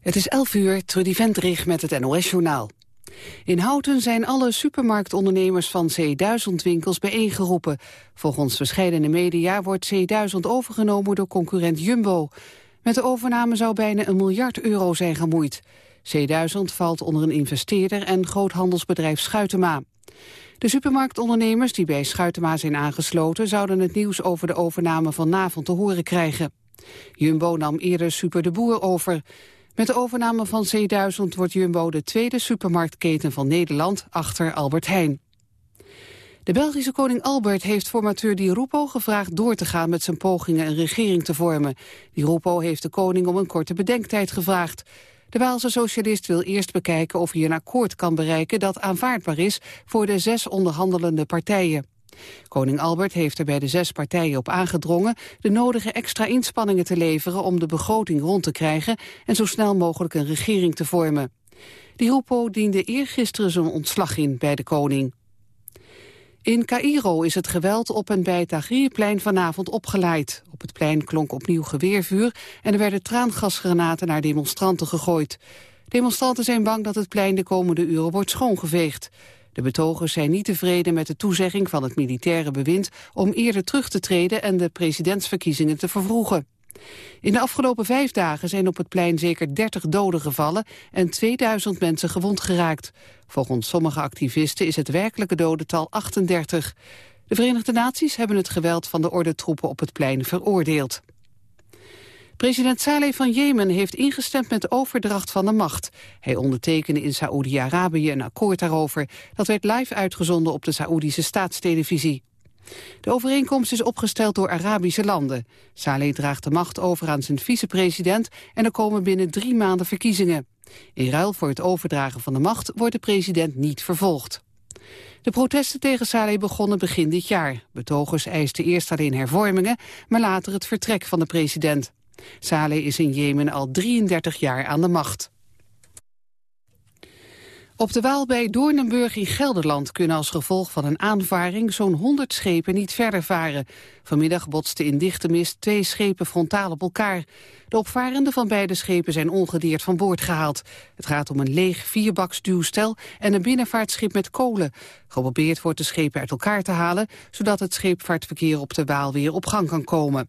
Het is 11 uur, Trudy met het NOS-journaal. In Houten zijn alle supermarktondernemers van C1000-winkels bijeengeroepen. Volgens verschillende media wordt C1000 overgenomen door concurrent Jumbo. Met de overname zou bijna een miljard euro zijn gemoeid. C1000 valt onder een investeerder en groothandelsbedrijf Schuitema. De supermarktondernemers die bij Schuitema zijn aangesloten... zouden het nieuws over de overname vanavond te horen krijgen. Jumbo nam eerder Super de Boer over. Met de overname van C1000 wordt Jumbo de tweede supermarktketen van Nederland achter Albert Heijn. De Belgische koning Albert heeft formateur Di Rupo gevraagd door te gaan met zijn pogingen een regering te vormen. Di Rupo heeft de koning om een korte bedenktijd gevraagd. De Waalse socialist wil eerst bekijken of hij een akkoord kan bereiken dat aanvaardbaar is voor de zes onderhandelende partijen. Koning Albert heeft er bij de zes partijen op aangedrongen de nodige extra inspanningen te leveren om de begroting rond te krijgen en zo snel mogelijk een regering te vormen. Die Rupo diende eergisteren zijn ontslag in bij de koning. In Cairo is het geweld op en bij het Tahrirplein vanavond opgeleid. Op het plein klonk opnieuw geweervuur en er werden traangasgranaten naar demonstranten gegooid. Demonstranten zijn bang dat het plein de komende uren wordt schoongeveegd. De betogers zijn niet tevreden met de toezegging van het militaire bewind om eerder terug te treden en de presidentsverkiezingen te vervroegen. In de afgelopen vijf dagen zijn op het plein zeker 30 doden gevallen en 2000 mensen gewond geraakt. Volgens sommige activisten is het werkelijke dodental 38. De Verenigde Naties hebben het geweld van de ordentroepen op het plein veroordeeld. President Saleh van Jemen heeft ingestemd met de overdracht van de macht. Hij ondertekende in Saoedi-Arabië een akkoord daarover. Dat werd live uitgezonden op de Saoedische staatstelevisie. De overeenkomst is opgesteld door Arabische landen. Saleh draagt de macht over aan zijn vicepresident en er komen binnen drie maanden verkiezingen. In ruil voor het overdragen van de macht wordt de president niet vervolgd. De protesten tegen Saleh begonnen begin dit jaar. Betogers eisten eerst alleen hervormingen, maar later het vertrek van de president. Saleh is in Jemen al 33 jaar aan de macht. Op de Waal bij Doornenburg in Gelderland kunnen als gevolg van een aanvaring zo'n 100 schepen niet verder varen. Vanmiddag botsten in dichte mist twee schepen frontaal op elkaar. De opvarenden van beide schepen zijn ongedeerd van boord gehaald. Het gaat om een leeg vierbaksduwstel en een binnenvaartschip met kolen. Geprobeerd wordt de schepen uit elkaar te halen, zodat het scheepvaartverkeer op de Waal weer op gang kan komen.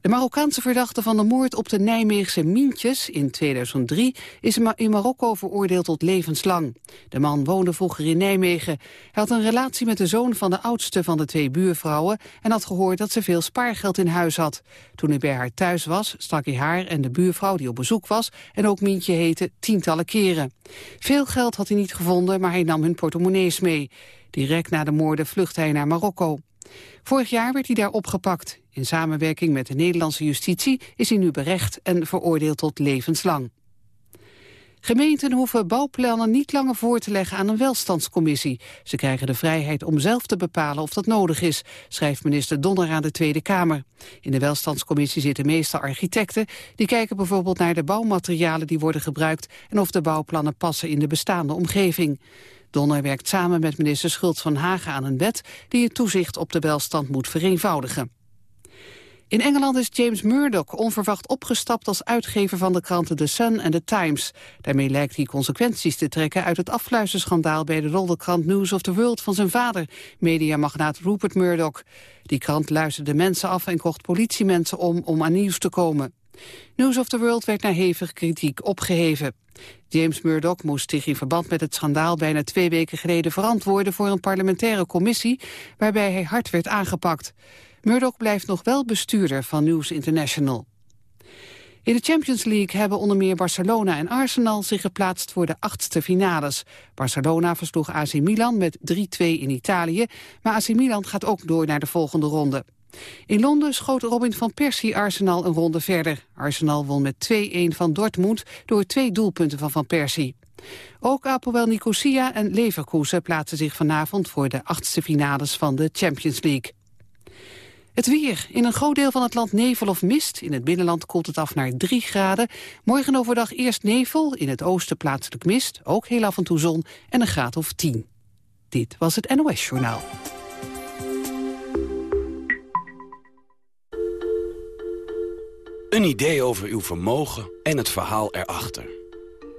De Marokkaanse verdachte van de moord op de Nijmeegse Mientjes in 2003 is in Marokko veroordeeld tot levenslang. De man woonde vroeger in Nijmegen. Hij had een relatie met de zoon van de oudste van de twee buurvrouwen en had gehoord dat ze veel spaargeld in huis had. Toen hij bij haar thuis was, stak hij haar en de buurvrouw die op bezoek was en ook Mientje heette tientallen keren. Veel geld had hij niet gevonden, maar hij nam hun portemonnees mee. Direct na de moorden vluchtte hij naar Marokko. Vorig jaar werd hij daar opgepakt. In samenwerking met de Nederlandse justitie is hij nu berecht en veroordeeld tot levenslang. Gemeenten hoeven bouwplannen niet langer voor te leggen aan een welstandscommissie. Ze krijgen de vrijheid om zelf te bepalen of dat nodig is, schrijft minister Donner aan de Tweede Kamer. In de welstandscommissie zitten meestal architecten. Die kijken bijvoorbeeld naar de bouwmaterialen die worden gebruikt en of de bouwplannen passen in de bestaande omgeving. Donner werkt samen met minister Schultz van Hagen aan een wet die het toezicht op de welstand moet vereenvoudigen. In Engeland is James Murdoch onverwacht opgestapt als uitgever van de kranten The Sun en The Times. Daarmee lijkt hij consequenties te trekken uit het afluisterschandaal bij de roddelkrant News of the World van zijn vader, mediamagnaat Rupert Murdoch. Die krant luisterde mensen af en kocht politiemensen om om aan nieuws te komen. News of the World werd naar hevige kritiek opgeheven. James Murdoch moest zich in verband met het schandaal bijna twee weken geleden verantwoorden voor een parlementaire commissie waarbij hij hard werd aangepakt. Murdoch blijft nog wel bestuurder van News International. In de Champions League hebben onder meer Barcelona en Arsenal zich geplaatst voor de achtste finales. Barcelona versloeg AC Milan met 3-2 in Italië, maar AC Milan gaat ook door naar de volgende ronde. In Londen schoot Robin van Persie Arsenal een ronde verder. Arsenal won met 2-1 van Dortmund door twee doelpunten van Van Persie. Ook Apoel Nicosia en Leverkusen plaatsen zich vanavond voor de achtste finales van de Champions League. Het weer. In een groot deel van het land nevel of mist. In het binnenland koelt het af naar 3 graden. Morgen overdag eerst nevel, in het oosten plaatselijk mist. Ook heel af en toe zon en een graad of 10. Dit was het NOS Journaal. Een idee over uw vermogen en het verhaal erachter.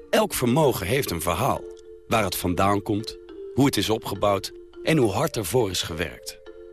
Elk vermogen heeft een verhaal. Waar het vandaan komt, hoe het is opgebouwd en hoe hard ervoor is gewerkt.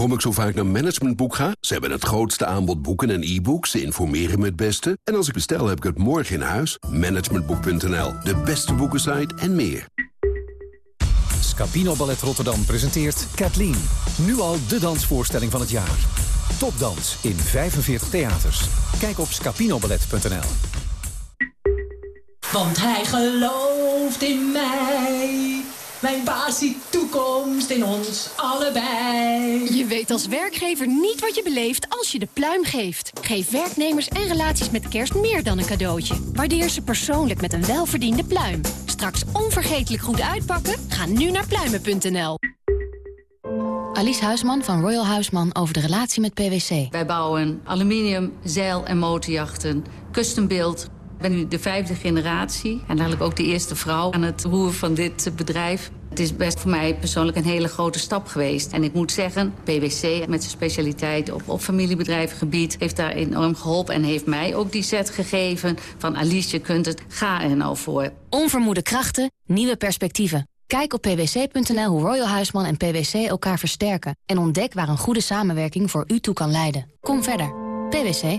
Waarom ik zo vaak naar Managementboek ga? Ze hebben het grootste aanbod boeken en e-books. Ze informeren me het beste. En als ik bestel, heb ik het morgen in huis. Managementboek.nl, de beste boekensite en meer. Scapino Ballet Rotterdam presenteert Kathleen. Nu al de dansvoorstelling van het jaar. Topdans in 45 theaters. Kijk op scapinoballet.nl. Want hij gelooft in mij. Mijn baas ziet toekomst in ons allebei. Je weet als werkgever niet wat je beleeft als je de pluim geeft. Geef werknemers en relaties met kerst meer dan een cadeautje. Waardeer ze persoonlijk met een welverdiende pluim. Straks onvergetelijk goed uitpakken? Ga nu naar pluimen.nl. Alice Huisman van Royal Huisman over de relatie met PwC. Wij bouwen aluminium, zeil- en motorjachten, custom build. Ben nu de vijfde generatie en eigenlijk ook de eerste vrouw aan het roer van dit bedrijf. Het is best voor mij persoonlijk een hele grote stap geweest. En ik moet zeggen, PwC met zijn specialiteit op, op familiebedrijvengebied... heeft daar enorm geholpen en heeft mij ook die set gegeven... van Alice, je kunt het, ga er nou voor. Onvermoede krachten, nieuwe perspectieven. Kijk op pwc.nl hoe Royal Huisman en PwC elkaar versterken... en ontdek waar een goede samenwerking voor u toe kan leiden. Kom verder. PwC.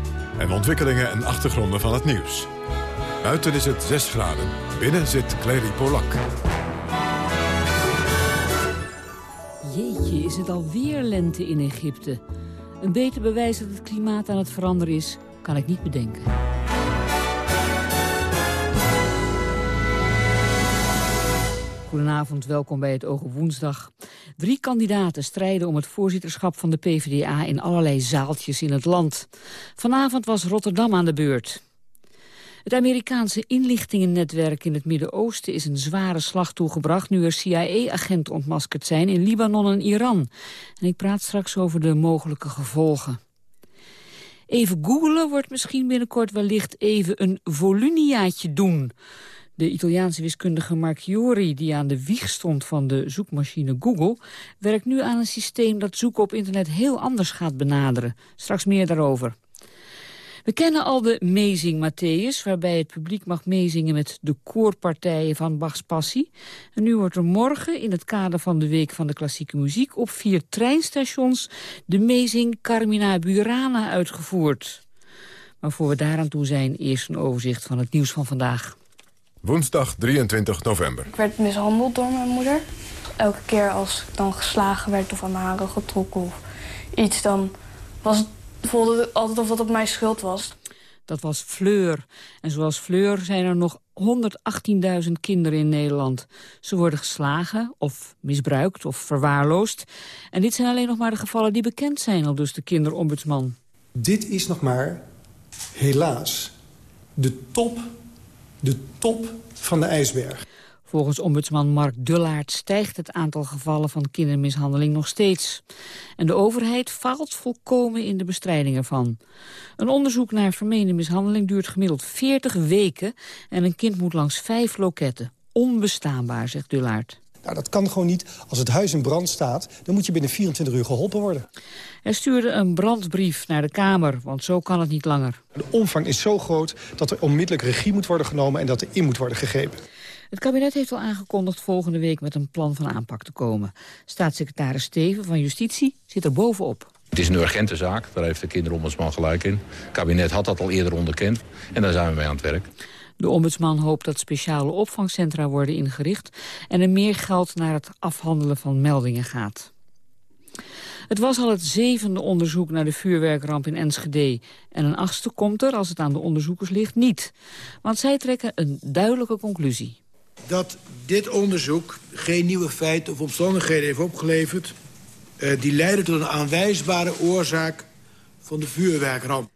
en ontwikkelingen en achtergronden van het nieuws. Buiten is het 6 graden, binnen zit Clary Polak. Jeetje, is het alweer lente in Egypte. Een beter bewijs dat het klimaat aan het veranderen is, kan ik niet bedenken. Goedenavond, welkom bij het Ogen Woensdag. Drie kandidaten strijden om het voorzitterschap van de PvdA in allerlei zaaltjes in het land. Vanavond was Rotterdam aan de beurt. Het Amerikaanse inlichtingennetwerk in het Midden-Oosten is een zware slag toegebracht... nu er CIA-agenten ontmaskerd zijn in Libanon en Iran. En ik praat straks over de mogelijke gevolgen. Even googelen wordt misschien binnenkort wellicht even een voluniaatje doen... De Italiaanse wiskundige Marchiori, die aan de wieg stond van de zoekmachine Google... werkt nu aan een systeem dat zoeken op internet heel anders gaat benaderen. Straks meer daarover. We kennen al de Mezing Matthäus, waarbij het publiek mag meezingen met de koorpartijen van Bachs Passie. En nu wordt er morgen, in het kader van de Week van de Klassieke Muziek, op vier treinstations de Mezing Carmina Burana uitgevoerd. Maar voor we daaraan toe zijn, eerst een overzicht van het nieuws van vandaag. Woensdag 23 november. Ik werd mishandeld door mijn moeder. Elke keer als ik dan geslagen werd of aan mijn haren getrokken of iets... dan was het, voelde het altijd of dat op mijn schuld was. Dat was Fleur. En zoals Fleur zijn er nog 118.000 kinderen in Nederland. Ze worden geslagen of misbruikt of verwaarloosd. En dit zijn alleen nog maar de gevallen die bekend zijn, al dus de kinderombudsman. Dit is nog maar, helaas, de top de top van de ijsberg. Volgens ombudsman Mark Dullaert stijgt het aantal gevallen van kindermishandeling nog steeds. En de overheid faalt volkomen in de bestrijding ervan. Een onderzoek naar vermeende mishandeling duurt gemiddeld 40 weken... en een kind moet langs vijf loketten. Onbestaanbaar, zegt Dullaert. Nou, dat kan gewoon niet. Als het huis in brand staat, dan moet je binnen 24 uur geholpen worden. Hij stuurde een brandbrief naar de Kamer, want zo kan het niet langer. De omvang is zo groot dat er onmiddellijk regie moet worden genomen... en dat er in moet worden gegrepen. Het kabinet heeft al aangekondigd volgende week met een plan van aanpak te komen. Staatssecretaris Steven van Justitie zit er bovenop. Het is een urgente zaak, daar heeft de kinderombudsman gelijk in. Het kabinet had dat al eerder onderkend en daar zijn we mee aan het werk. De ombudsman hoopt dat speciale opvangcentra worden ingericht... en er meer geld naar het afhandelen van meldingen gaat. Het was al het zevende onderzoek naar de vuurwerkramp in Enschede. En een achtste komt er, als het aan de onderzoekers ligt, niet. Want zij trekken een duidelijke conclusie. Dat dit onderzoek geen nieuwe feiten of omstandigheden heeft opgeleverd... Uh, die leiden tot een aanwijsbare oorzaak van de vuurwerkramp.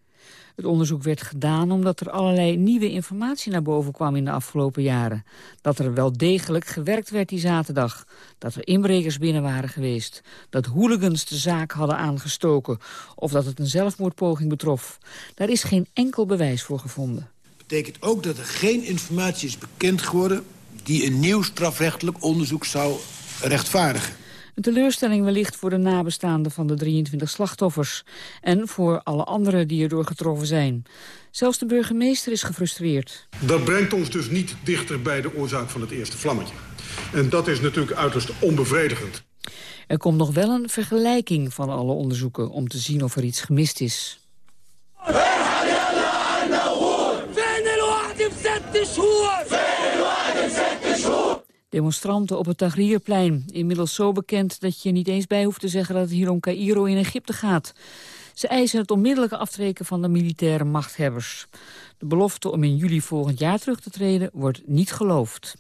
Het onderzoek werd gedaan omdat er allerlei nieuwe informatie naar boven kwam in de afgelopen jaren. Dat er wel degelijk gewerkt werd die zaterdag. Dat er inbrekers binnen waren geweest. Dat hooligans de zaak hadden aangestoken. Of dat het een zelfmoordpoging betrof. Daar is geen enkel bewijs voor gevonden. Betekent ook dat er geen informatie is bekend geworden... die een nieuw strafrechtelijk onderzoek zou rechtvaardigen. Een teleurstelling wellicht voor de nabestaanden van de 23 slachtoffers. En voor alle anderen die erdoor getroffen zijn. Zelfs de burgemeester is gefrustreerd. Dat brengt ons dus niet dichter bij de oorzaak van het eerste vlammetje. En dat is natuurlijk uiterst onbevredigend. Er komt nog wel een vergelijking van alle onderzoeken... om te zien of er iets gemist is. Demonstranten op het Tahrirplein. Inmiddels zo bekend dat je niet eens bij hoeft te zeggen... dat het hier om Cairo in Egypte gaat. Ze eisen het onmiddellijke aftreken van de militaire machthebbers. De belofte om in juli volgend jaar terug te treden wordt niet geloofd.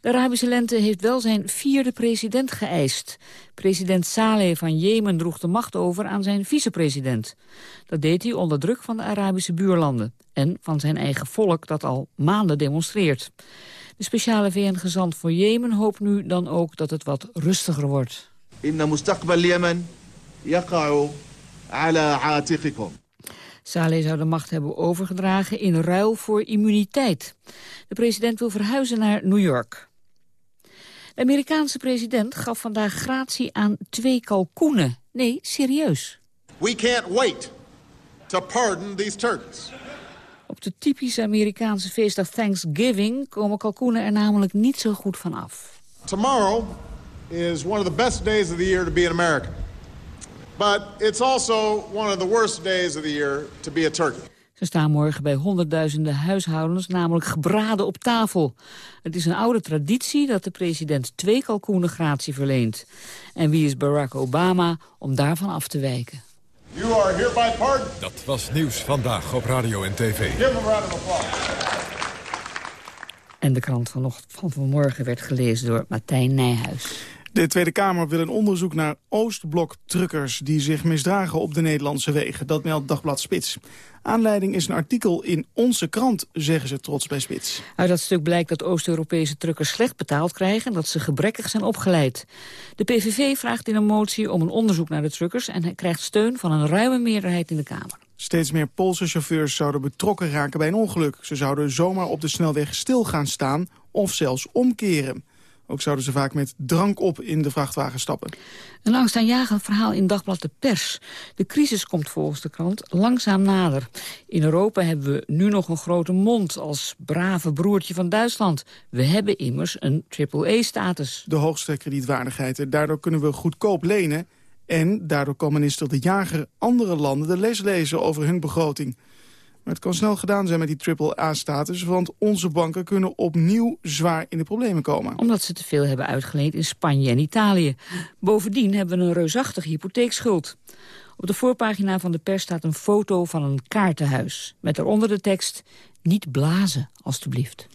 De Arabische lente heeft wel zijn vierde president geëist. President Saleh van Jemen droeg de macht over aan zijn vicepresident. Dat deed hij onder druk van de Arabische buurlanden... en van zijn eigen volk dat al maanden demonstreert. De speciale VN-gezant voor Jemen hoopt nu dan ook dat het wat rustiger wordt. Saleh zou de macht hebben overgedragen in ruil voor immuniteit. De president wil verhuizen naar New York. De Amerikaanse president gaf vandaag gratie aan twee kalkoenen. Nee, serieus. We can't wait to pardon these turkeys. Op de typische Amerikaanse feestdag Thanksgiving komen kalkoenen er namelijk niet zo goed van af. Tomorrow is one of the best days of the year to be an American. But it's also one of the worst days of the year to be a turkey. Ze staan morgen bij honderdduizenden huishoudens namelijk gebraden op tafel. Het is een oude traditie dat de president twee kalkoenen gratie verleent. En wie is Barack Obama om daarvan af te wijken? You are hereby pardoned. Dat was nieuws vandaag op radio en tv. Give him a round of applause. En de krant vanochtend van vanmorgen werd gelezen door Martijn Nijhuis. De Tweede Kamer wil een onderzoek naar Oostblok-truckers... die zich misdragen op de Nederlandse wegen. Dat meldt Dagblad Spits. Aanleiding is een artikel in Onze Krant, zeggen ze trots bij Spits. Uit dat stuk blijkt dat Oost-Europese truckers slecht betaald krijgen... en dat ze gebrekkig zijn opgeleid. De PVV vraagt in een motie om een onderzoek naar de truckers... en hij krijgt steun van een ruime meerderheid in de Kamer. Steeds meer Poolse chauffeurs zouden betrokken raken bij een ongeluk. Ze zouden zomaar op de snelweg stil gaan staan of zelfs omkeren. Ook zouden ze vaak met drank op in de vrachtwagen stappen. Een angstaanjagend verhaal in Dagblad de Pers. De crisis komt volgens de krant langzaam nader. In Europa hebben we nu nog een grote mond als brave broertje van Duitsland. We hebben immers een triple-E-status. De hoogste kredietwaardigheid. Daardoor kunnen we goedkoop lenen. En daardoor kan minister De Jager andere landen de les lezen over hun begroting. Maar het kan snel gedaan zijn met die triple-A-status... want onze banken kunnen opnieuw zwaar in de problemen komen. Omdat ze te veel hebben uitgeleend in Spanje en Italië. Bovendien hebben we een reusachtige hypotheekschuld. Op de voorpagina van de pers staat een foto van een kaartenhuis... met eronder de tekst, niet blazen, alstublieft.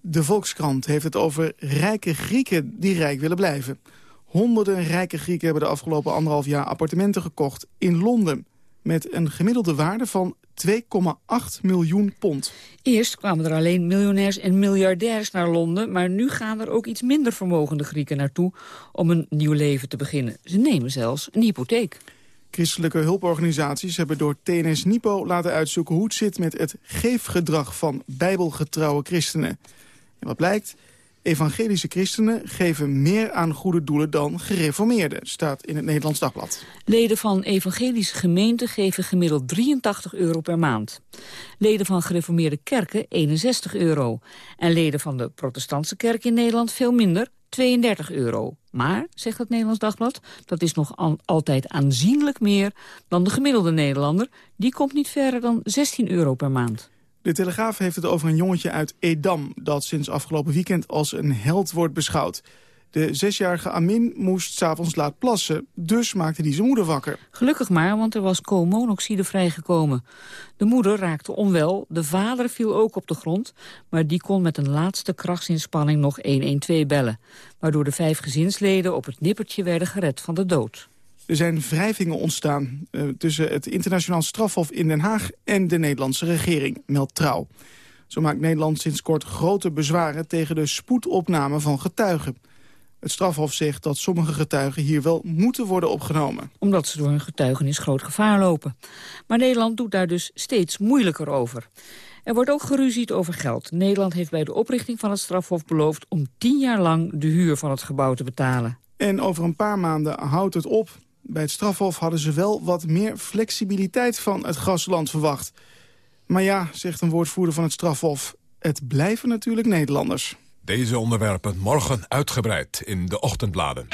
De Volkskrant heeft het over rijke Grieken die rijk willen blijven. Honderden rijke Grieken hebben de afgelopen anderhalf jaar appartementen gekocht in Londen met een gemiddelde waarde van 2,8 miljoen pond. Eerst kwamen er alleen miljonairs en miljardairs naar Londen... maar nu gaan er ook iets minder vermogende Grieken naartoe... om een nieuw leven te beginnen. Ze nemen zelfs een hypotheek. Christelijke hulporganisaties hebben door TNS Nipo laten uitzoeken... hoe het zit met het geefgedrag van bijbelgetrouwe christenen. En wat blijkt? Evangelische christenen geven meer aan goede doelen dan gereformeerden, staat in het Nederlands Dagblad. Leden van evangelische gemeenten geven gemiddeld 83 euro per maand. Leden van gereformeerde kerken 61 euro. En leden van de protestantse kerk in Nederland veel minder, 32 euro. Maar, zegt het Nederlands Dagblad, dat is nog altijd aanzienlijk meer dan de gemiddelde Nederlander. Die komt niet verder dan 16 euro per maand. De Telegraaf heeft het over een jongetje uit Edam... dat sinds afgelopen weekend als een held wordt beschouwd. De zesjarige Amin moest s'avonds laat plassen, dus maakte hij zijn moeder wakker. Gelukkig maar, want er was koolmonoxide vrijgekomen. De moeder raakte onwel, de vader viel ook op de grond... maar die kon met een laatste krachtsinspanning nog 112 bellen... waardoor de vijf gezinsleden op het nippertje werden gered van de dood. Er zijn wrijvingen ontstaan uh, tussen het internationaal strafhof in Den Haag... en de Nederlandse regering, meldt Trouw. Zo maakt Nederland sinds kort grote bezwaren tegen de spoedopname van getuigen. Het strafhof zegt dat sommige getuigen hier wel moeten worden opgenomen. Omdat ze door hun getuigenis groot gevaar lopen. Maar Nederland doet daar dus steeds moeilijker over. Er wordt ook geruzied over geld. Nederland heeft bij de oprichting van het strafhof beloofd... om tien jaar lang de huur van het gebouw te betalen. En over een paar maanden houdt het op. Bij het strafhof hadden ze wel wat meer flexibiliteit van het gastland verwacht. Maar ja, zegt een woordvoerder van het strafhof, het blijven natuurlijk Nederlanders. Deze onderwerpen morgen uitgebreid in de ochtendbladen.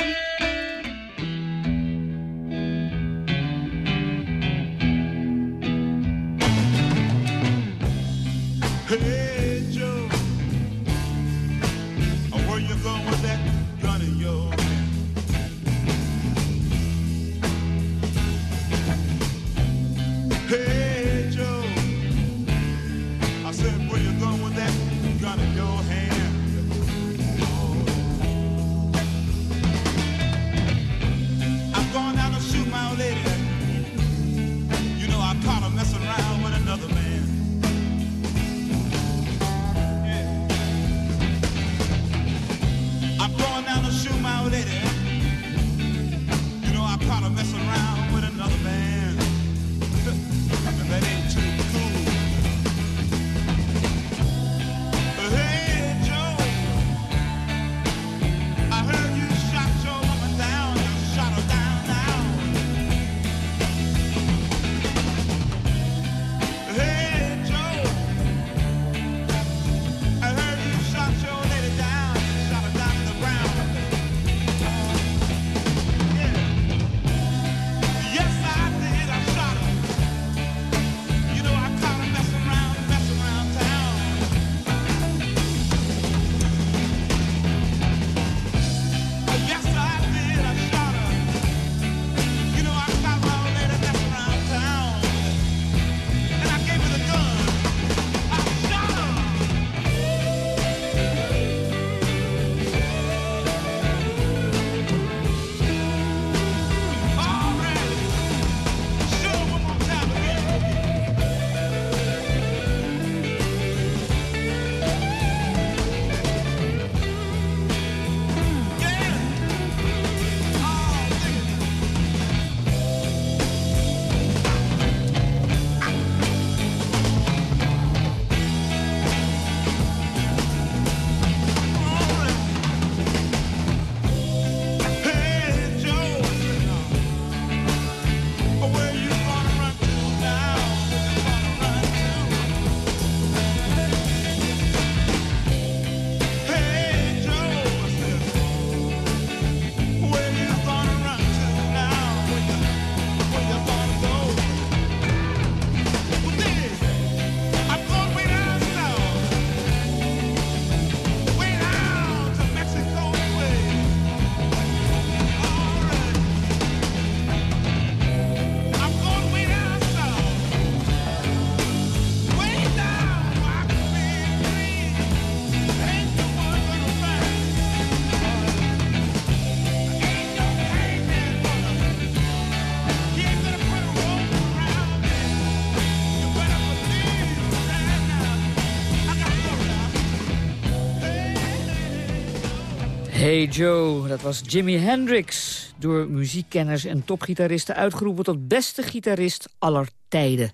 Hey Joe, dat was Jimi Hendrix. Door muziekkenners en topgitaristen uitgeroepen tot beste gitarist aller tijden.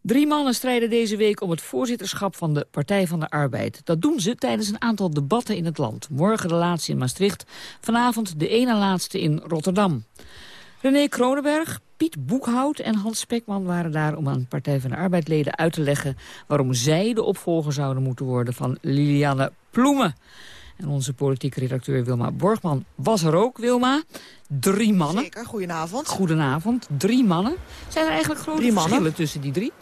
Drie mannen strijden deze week om het voorzitterschap van de Partij van de Arbeid. Dat doen ze tijdens een aantal debatten in het land. Morgen de laatste in Maastricht, vanavond de ene laatste in Rotterdam. René Kronenberg, Piet Boekhout en Hans Spekman waren daar om aan Partij van de Arbeidleden uit te leggen waarom zij de opvolger zouden moeten worden van Liliane Ploemen. En onze politieke redacteur Wilma Borgman was er ook, Wilma. Drie mannen. Zeker, goedenavond. Goedenavond, drie mannen. Zijn er eigenlijk grote verschillen tussen die drie?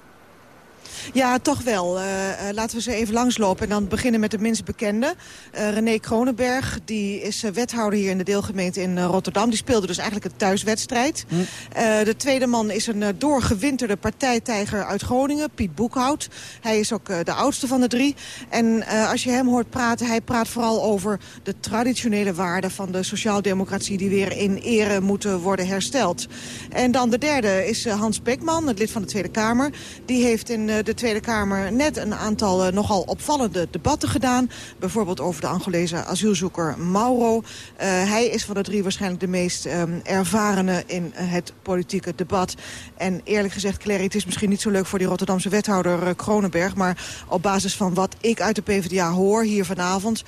Ja, toch wel. Eh, eh, laten we ze even langslopen en dan beginnen met de minst bekende. Eh, René Kronenberg, die is wethouder hier in de deelgemeente in Rotterdam. Die speelde dus eigenlijk een thuiswedstrijd. Eh, de tweede man is een doorgewinterde partijtijger uit Groningen, Piet Boekhout. Hij is ook de oudste van de drie. En als je hem hoort praten, hij praat vooral over de traditionele waarden van de sociaaldemocratie die weer in ere moeten worden hersteld. En dan de derde is Hans Beckman, het lid van de Tweede Kamer. Die heeft in de Tweede Kamer net een aantal eh, nogal opvallende debatten gedaan. Bijvoorbeeld over de Angolese asielzoeker Mauro. Eh, hij is van de drie waarschijnlijk de meest ehm, ervarene in eh, het politieke debat. En eerlijk gezegd, Clary, het is misschien niet zo leuk voor die Rotterdamse wethouder Kronenberg. Maar op basis van wat ik uit de PvdA hoor hier vanavond...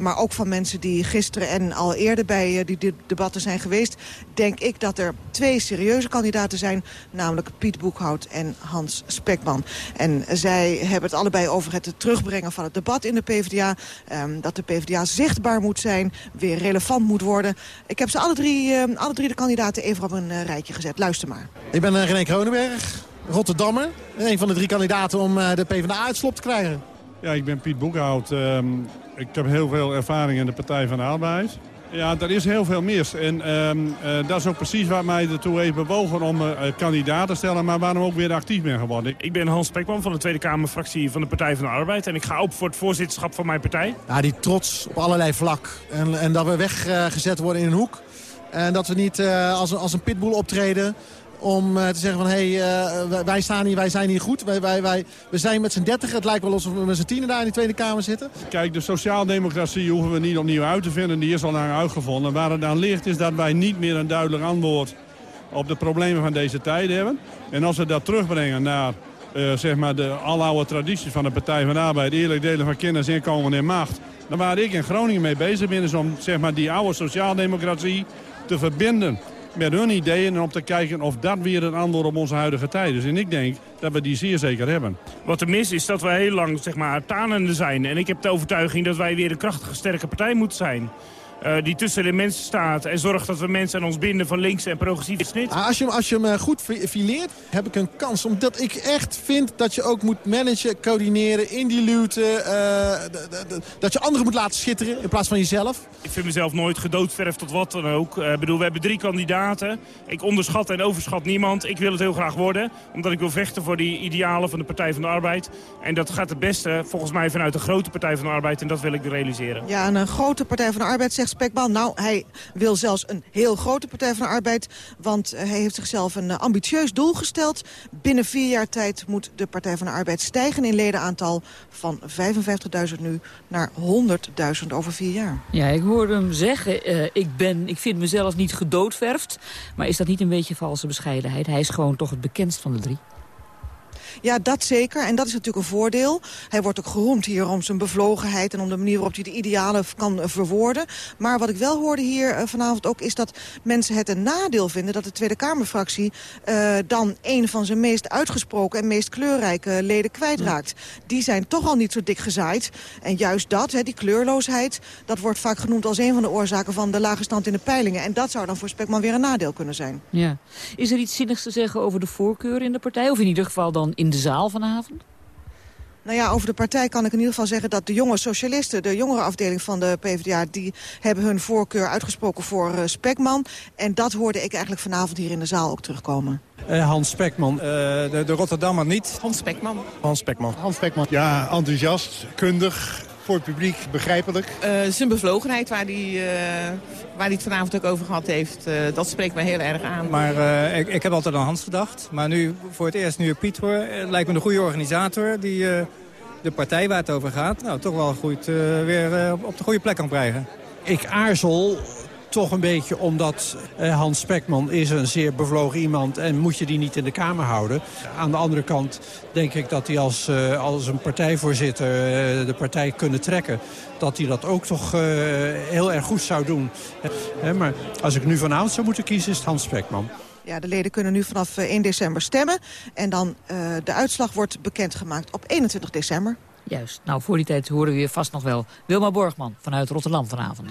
maar ook van mensen die gisteren en al eerder bij die de- debatten zijn geweest... denk ik dat er twee serieuze kandidaten zijn. Namelijk Piet Boekhout en Hans Spekman. En zij hebben het allebei over het terugbrengen van het debat in de PvdA. ehm, dat de PvdA zichtbaar moet zijn, weer relevant moet worden. Ik heb ze alle drie, ehm, alle drie de kandidaten even op een eh, rijtje gezet. Luister maar. Ik ben eh, René Kronenberg, Rotterdammer. Een van de drie kandidaten om eh, de PvdA uit slop te krijgen. Ja, ik ben Piet Boekhout. Ehm, ik heb heel veel ervaring in de Partij van de Arbeid. Ja, er is heel veel mis. En ehm, eh, dat is ook precies wat mij ertoe heeft bewogen om eh, kandidaat te stellen... maar waarom ook weer actief ben geworden. Ik ben Hans Spekman van de Tweede Kamerfractie van de Partij van de Arbeid. En ik ga op voor het voorzitterschap van mijn partij. Ja, die trots op allerlei vlak. En, en dat we weggezet worden in een hoek. En dat we niet eh, als, een, als een pitbull optreden om eh, te zeggen van... hé, hey, eh, wij- staan hier, wij zijn hier goed. Wij, wij, wij, we zijn met z'n dertig. Het lijkt wel alsof we met z'n tienen daar in die Tweede Kamer zitten. Kijk, de sociaaldemocratie hoeven we niet opnieuw uit te vinden. Die is al lang uitgevonden. Waar het aan ligt is dat wij niet meer een duidelijk antwoord op de problemen van deze tijd hebben. En als we dat terugbrengen naar eh, zeg maar de aloude tradities van de Partij van de Arbeid... eerlijk delen van kennis, inkomen en macht... dan waar ik in Groningen mee bezig ben... is om zeg maar, die oude sociaaldemocratie te verbinden met hun ideeën... en om te kijken of dat weer een antwoord op onze huidige tijd is. En ik denk dat we die zeer zeker hebben. Wat er mis is dat wij heel lang zeg maar, tanende zijn. En ik heb de overtuiging dat wij weer een krachtige, sterke partij moeten zijn. Eh, die tussen de mensen staat en zorgt dat we mensen aan ons binden van links en progressieve snit. Ah, Als je, hem- als je hem eh, goed fi- fileert, heb ik een kans. Omdat ik echt vind dat je ook moet managen, coördineren, indiluten. eh, dat je anderen moet laten schitteren in plaats van jezelf. Ik vind mezelf nooit gedoodverfd tot wat dan ook. Eh, Ik bedoel, we hebben drie kandidaten. Ik onderschat en overschat niemand. Ik wil het heel graag worden. Omdat ik wil vechten voor die idealen van de Partij van de Arbeid. En dat gaat het beste volgens mij vanuit de grote Partij van de Arbeid. En dat wil ik realiseren. Ja, een, grote Partij van de Arbeid, zegt Nou, hij wil zelfs een heel grote Partij van de Arbeid. Want hij heeft zichzelf een eh, ambitieus doel gesteld. Binnen vier jaar tijd moet de Partij van de Arbeid stijgen in ledenaantal... van 55.000 nu naar 100.000 over vier jaar. Ja, ik hoorde hem zeggen, eh, ik, ben, ik vind mezelf niet gedoodverfd. Maar is dat niet een beetje valse bescheidenheid? Hij is gewoon toch het bekendst van de drie. Ja, dat zeker. En dat is natuurlijk een voordeel. Hij wordt ook geroemd hier om zijn bevlogenheid... en om de manier waarop hij de idealen kan eh, verwoorden. Maar wat ik wel hoorde hier eh, vanavond ook... is dat mensen het een nadeel vinden dat de Tweede Kamerfractie... eh, dan een van zijn meest uitgesproken en meest kleurrijke leden kwijtraakt. Die zijn toch al niet zo dik gezaaid. En juist dat, die kleurloosheid... dat wordt vaak genoemd als een van de oorzaken van de lage stand in de peilingen. En dat zou dan voor Spekman weer een nadeel kunnen zijn. Ja. Is er iets zinnigs te zeggen over de voorkeur in de partij? Of in ieder geval dan in de zaal vanavond? Nou ja, over de partij kan ik in ieder geval zeggen dat de jonge socialisten... de jongere afdeling van de PvdA... die hebben hun voorkeur uitgesproken voor eh, Spekman. En dat hoorde ik eigenlijk vanavond hier in de zaal ook terugkomen. Eh, Hans Spekman, eh, de, de Rotterdammer niet. Hans Spekman. Hans Spekman. Hans Spekman. Ja, enthousiast, kundig, voor het publiek begrijpelijk. Eh, zijn bevlogenheid, waar hij, eh, waar hij het vanavond ook over gehad heeft, eh, dat spreekt mij heel erg aan. Maar eh, ik, ik heb altijd aan Hans gedacht. Maar nu, voor het eerst nu Piet hoor, lijkt me een goede organisator... die eh, de partij waar het over gaat, nou, toch wel goed eh, weer eh, op de goede plek kan krijgen. Ik aarzel toch een beetje omdat eh, Hans Spekman is een zeer bevlogen iemand... en moet je die niet in de Kamer houden. Aan de andere kant denk ik dat hij als, eh, als een partijvoorzitter eh, de partij kunnen trekken... dat hij dat ook toch eh, heel erg goed zou doen. Hè, maar als ik nu vanavond zou moeten kiezen, is het Hans Spekman. Ja, de leden kunnen nu vanaf eh, 1 december stemmen. En dan eh, de uitslag wordt bekendgemaakt op 21 december. Juist. Nou, voor die tijd horen we je vast nog wel Wilma Borgman vanuit Rotterdam vanavond.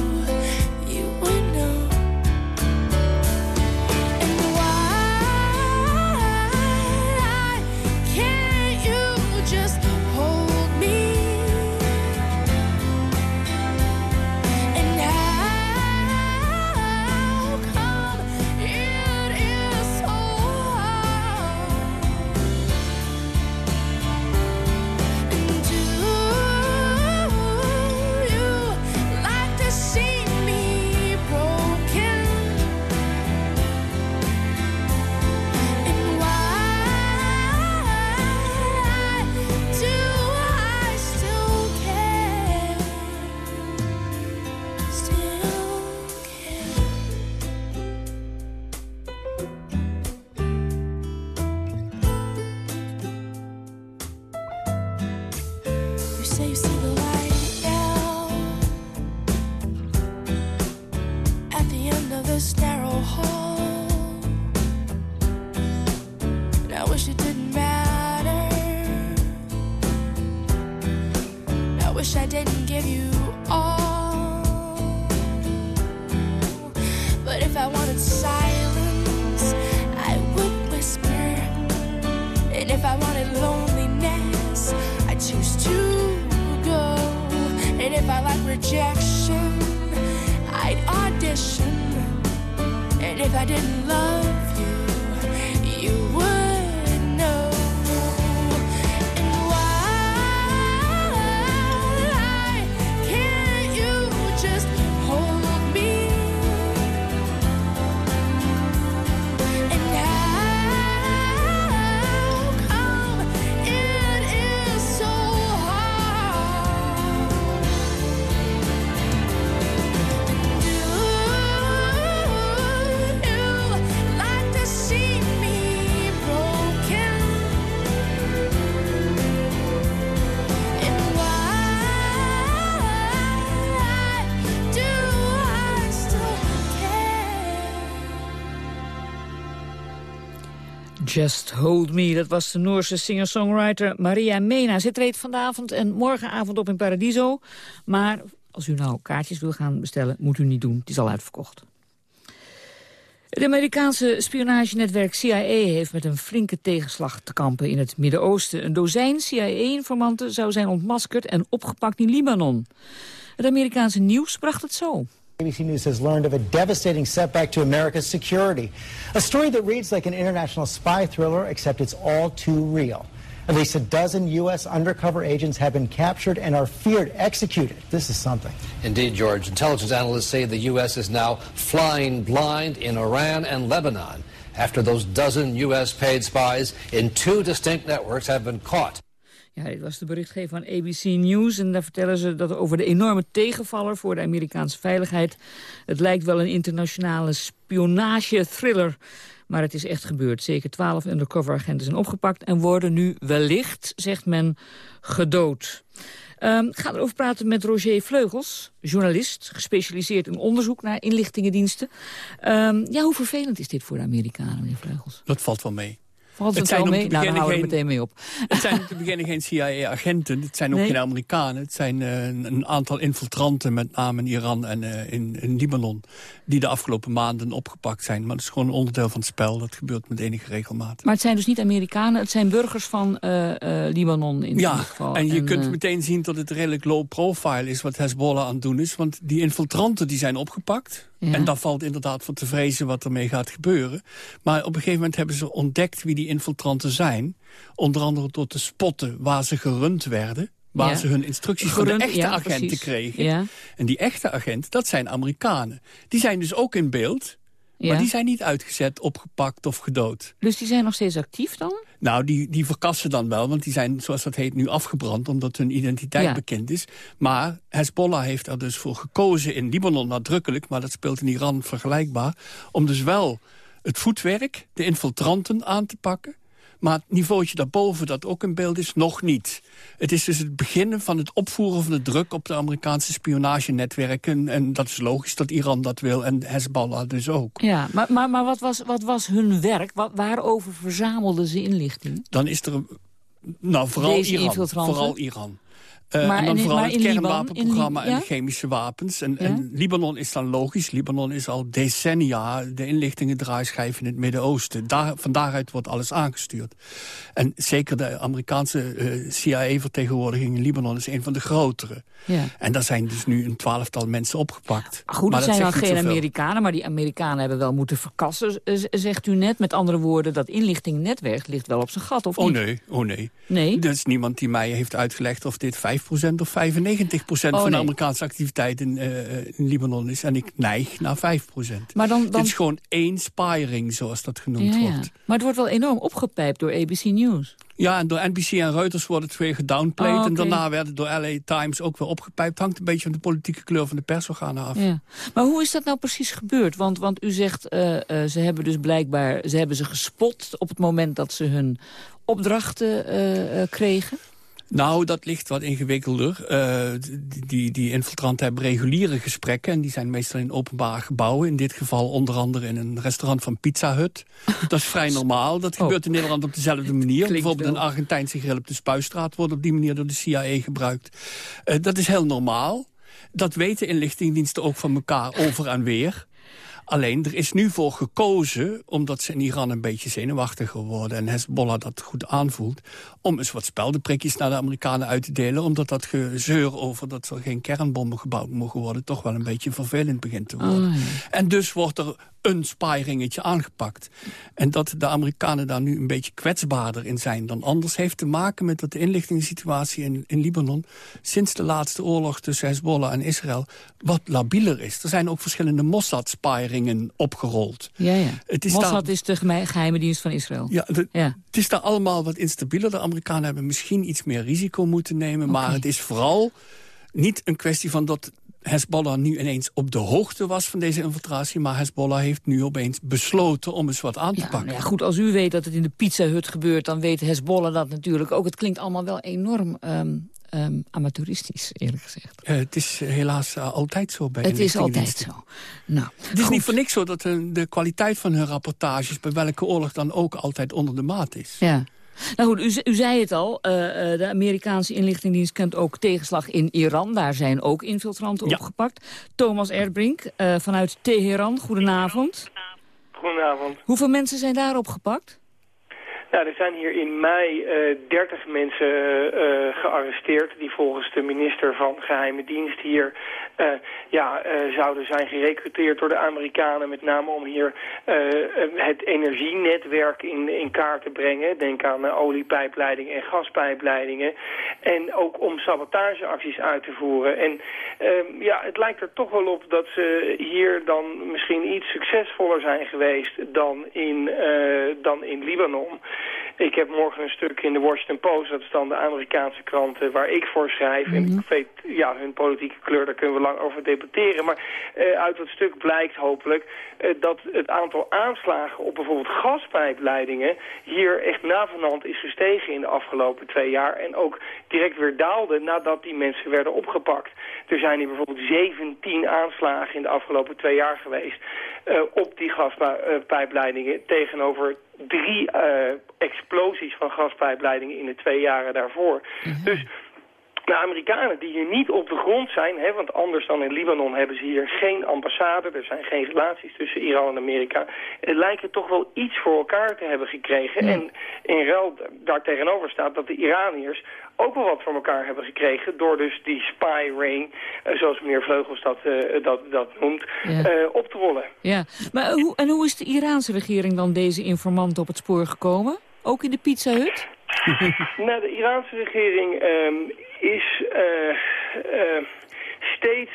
Just Hold Me, dat was de Noorse singer-songwriter Maria Mena. Ze treedt vanavond en morgenavond op in Paradiso. Maar als u nou kaartjes wil gaan bestellen, moet u niet doen. Het is al uitverkocht. Het Amerikaanse spionagenetwerk CIA heeft met een flinke tegenslag te kampen in het Midden-Oosten. Een dozijn CIA-informanten zou zijn ontmaskerd en opgepakt in Libanon. Het Amerikaanse nieuws bracht het zo. ABC News has learned of a devastating setback to America's security. A story that reads like an international spy thriller, except it's all too real. At least a dozen U.S. undercover agents have been captured and are feared executed. This is something. Indeed, George. Intelligence analysts say the U.S. is now flying blind in Iran and Lebanon after those dozen U.S. paid spies in two distinct networks have been caught. Ja, dit was de berichtgever van ABC News. En daar vertellen ze dat over de enorme tegenvaller voor de Amerikaanse veiligheid. Het lijkt wel een internationale spionage-thriller. Maar het is echt gebeurd. Zeker twaalf undercover-agenten zijn opgepakt... en worden nu wellicht, zegt men, gedood. Ehm, ik ga erover praten met Roger Vleugels, journalist... gespecialiseerd in onderzoek naar inlichtingendiensten. Ehm, ja, hoe vervelend is dit voor de Amerikanen, meneer Vleugels? Dat valt wel mee. Valt het, wel mee? Nou, dan houden we meteen mee op. Het zijn te beginnen geen CIA-agenten. Het zijn ook Nee. geen Amerikanen. Het zijn eh, een, aantal infiltranten, met name in Iran en eh, in, in Libanon... die de afgelopen maanden opgepakt zijn. Maar dat is gewoon een onderdeel van het spel. Dat gebeurt met enige regelmaat. Maar het zijn dus niet Amerikanen, het zijn burgers van eh, Libanon in ja, ieder geval. en je kunt meteen zien dat het redelijk low profile is wat Hezbollah aan het doen is. Want die infiltranten die zijn opgepakt. Ja. En daar valt inderdaad voor te vrezen wat ermee gaat gebeuren. Maar op een gegeven moment hebben ze ontdekt wie die infiltranten zijn. Onder andere door te spotten waar ze gerund werden. Waar Ja. ze hun instructies van Gerund, de echte ja, agenten precies. kregen. Ja. En die echte agenten, dat zijn Amerikanen. Die zijn dus ook in beeld. Maar die zijn niet uitgezet, opgepakt of gedood. Dus die zijn nog steeds actief dan? Nou, die, die verkassen dan wel, want die zijn, zoals dat heet, nu afgebrand... omdat hun identiteit Ja. bekend is. Maar Hezbollah heeft er dus voor gekozen in Libanon nadrukkelijk... maar dat speelt in Iran vergelijkbaar... om dus wel het voetwerk, de infiltranten aan te pakken... maar het niveautje daarboven dat ook in beeld is, nog niet. Het is dus het beginnen van het opvoeren van de druk... op de Amerikaanse spionagenetwerken. En dat is logisch dat Iran dat wil en Hezbollah dus ook. Ja, maar, maar, maar wat, was, wat was hun werk? Wat, waarover verzamelden ze inlichting? dan is er... Nou, vooral Deze Iran. Vooral Iran. Eh, Maar en dan in- vooral het kernwapenprogramma en de chemische wapens. En, en Libanon is dan logisch. Libanon is al decennia de inlichtingendraaischijf in het Midden-Oosten. Daar, van daaruit wordt alles aangestuurd. En zeker de Amerikaanse eh, CIA-vertegenwoordiging in Libanon is een van de grotere. Ja. En daar zijn dus nu een twaalftal mensen opgepakt. Goed, Maar dat zijn dan geen zoveel. Amerikanen, maar die Amerikanen hebben wel moeten verkassen, z- zegt u net. Met andere woorden, dat inlichtingnetwerk ligt wel op zijn gat, of Oh niet? nee, oh nee. Nee? Er is niemand die mij heeft uitgelegd of dit 5% of 95% Oh, van de. Amerikaanse activiteit in, eh, in Libanon is. En ik neig naar 5%. Maar dan, dan... Dit is gewoon één spyring, zoals dat genoemd ja, ja. wordt. Maar het wordt wel enorm opgepijpt door ABC News. Ja, en door NBC en Reuters wordt het weer gedownplayed. Oh, oké. En daarna werd het door LA Times ook weer opgepijpt. Hangt een beetje van de politieke kleur van de persorganen af. Ja. Maar hoe is dat nou precies gebeurd? Want, want u zegt, eh, eh, ze hebben dus blijkbaar ze hebben ze gespot... op het moment dat ze hun opdrachten eh, eh, kregen. Nou, dat ligt wat ingewikkelder. Eh, die, die, infiltranten hebben reguliere gesprekken... en die zijn meestal in openbare gebouwen. In dit geval onder andere in een restaurant van Pizza Hut. Dat is vrij normaal. Dat gebeurt in Nederland op dezelfde manier. Bijvoorbeeld een Argentijnse grill op de Spuistraat... wordt op die manier door de CIA gebruikt. Eh, dat is heel normaal. Dat weten inlichtingendiensten ook van elkaar over en weer. Alleen, er is nu voor gekozen, omdat ze in Iran een beetje zenuwachtiger worden... en Hezbollah dat goed aanvoelt... om eens wat speldenprikjes naar de Amerikanen uit te delen... omdat dat gezeur over dat er geen kernbommen gebouwd mogen worden... toch wel een beetje vervelend begint te worden. Oh, ja. En dus wordt er een spyringetje aangepakt. En dat de Amerikanen daar nu een beetje kwetsbaarder in zijn dan anders... heeft te maken met dat de inlichtingssituatie in, in Libanon... sinds de laatste oorlog tussen Hezbollah en Israël wat labieler is. Er zijn ook verschillende Mossad-spyringen opgerold. Ja, ja. Het is Mossad daar- is de geheime dienst van Israël. Ja, de- het is daar allemaal wat instabieler. De Amerikanen hebben misschien iets meer risico moeten nemen... maar het is vooral niet een kwestie van dat Hezbollah nu ineens op de hoogte was van deze infiltratie... maar Hezbollah heeft nu opeens besloten om eens wat aan te pakken. Nou ja, goed, als u weet dat het in de Pizza Hut gebeurt... dan weet Hezbollah dat natuurlijk ook. Het klinkt allemaal wel enorm ehm, amateuristisch, eerlijk gezegd. Eh, het is helaas eh, altijd zo bij Het is altijd zo. Nou, Het is niet voor niks zo dat de, de kwaliteit van hun rapportages... bij welke oorlog dan ook altijd onder de maat is. Ja. Nou goed, u, ze- u zei het al, eh, eh, de Amerikaanse inlichtingendienst kent ook tegenslag in Iran. Daar zijn ook infiltranten Ja. opgepakt. Thomas Erdbrink eh, vanuit Teheran, goedenavond. Goedenavond. Hoeveel mensen zijn daar opgepakt? Nou, er zijn hier in mei eh 30 mensen eh, gearresteerd... die volgens de minister van Geheime Dienst hier eh, ja, eh, zouden zijn gerecruiteerd door de Amerikanen... met name om hier eh, het energienetwerk in, in kaart te brengen. Denk aan eh, oliepijpleidingen en gaspijpleidingen. En ook om sabotageacties uit te voeren. En ehm, ja, het lijkt er toch wel op dat ze hier dan misschien iets succesvoller zijn geweest dan in, eh, dan in Libanon. Ik heb morgen een stuk in de Washington Post, dat is dan de Amerikaanse krant waar ik voor schrijf. En ik weet, ja, hun politieke kleur, daar kunnen we lang over debatteren. Maar eh, uit dat stuk blijkt hopelijk eh, dat het aantal aanslagen op bijvoorbeeld gaspijpleidingen hier echt navenant is gestegen in de afgelopen twee jaar. En ook direct weer daalde nadat die mensen werden opgepakt. Er zijn hier bijvoorbeeld 17 aanslagen in de afgelopen twee jaar geweest eh, op die gaspijpleidingen tegenover drie eh, explosies van gaspijpleidingen in de twee jaren daarvoor. Dus de Amerikanen die hier niet op de grond zijn, hè, want anders dan in Libanon hebben ze hier geen ambassade, er zijn geen relaties tussen Iran en Amerika, eh, lijken toch wel iets voor elkaar te hebben gekregen. En in ruil daar tegenover staat dat de Iraniërs ook wel wat voor elkaar hebben gekregen door dus die spy ring, eh, zoals meneer Vleugels dat, eh, dat, dat noemt, Ja. eh, op te rollen. Ja, maar hoe, en hoe is de Iraanse regering dan deze informant op het spoor gekomen? Ook in de Pizza Hut? nou, de Iraanse regering ehm, is steeds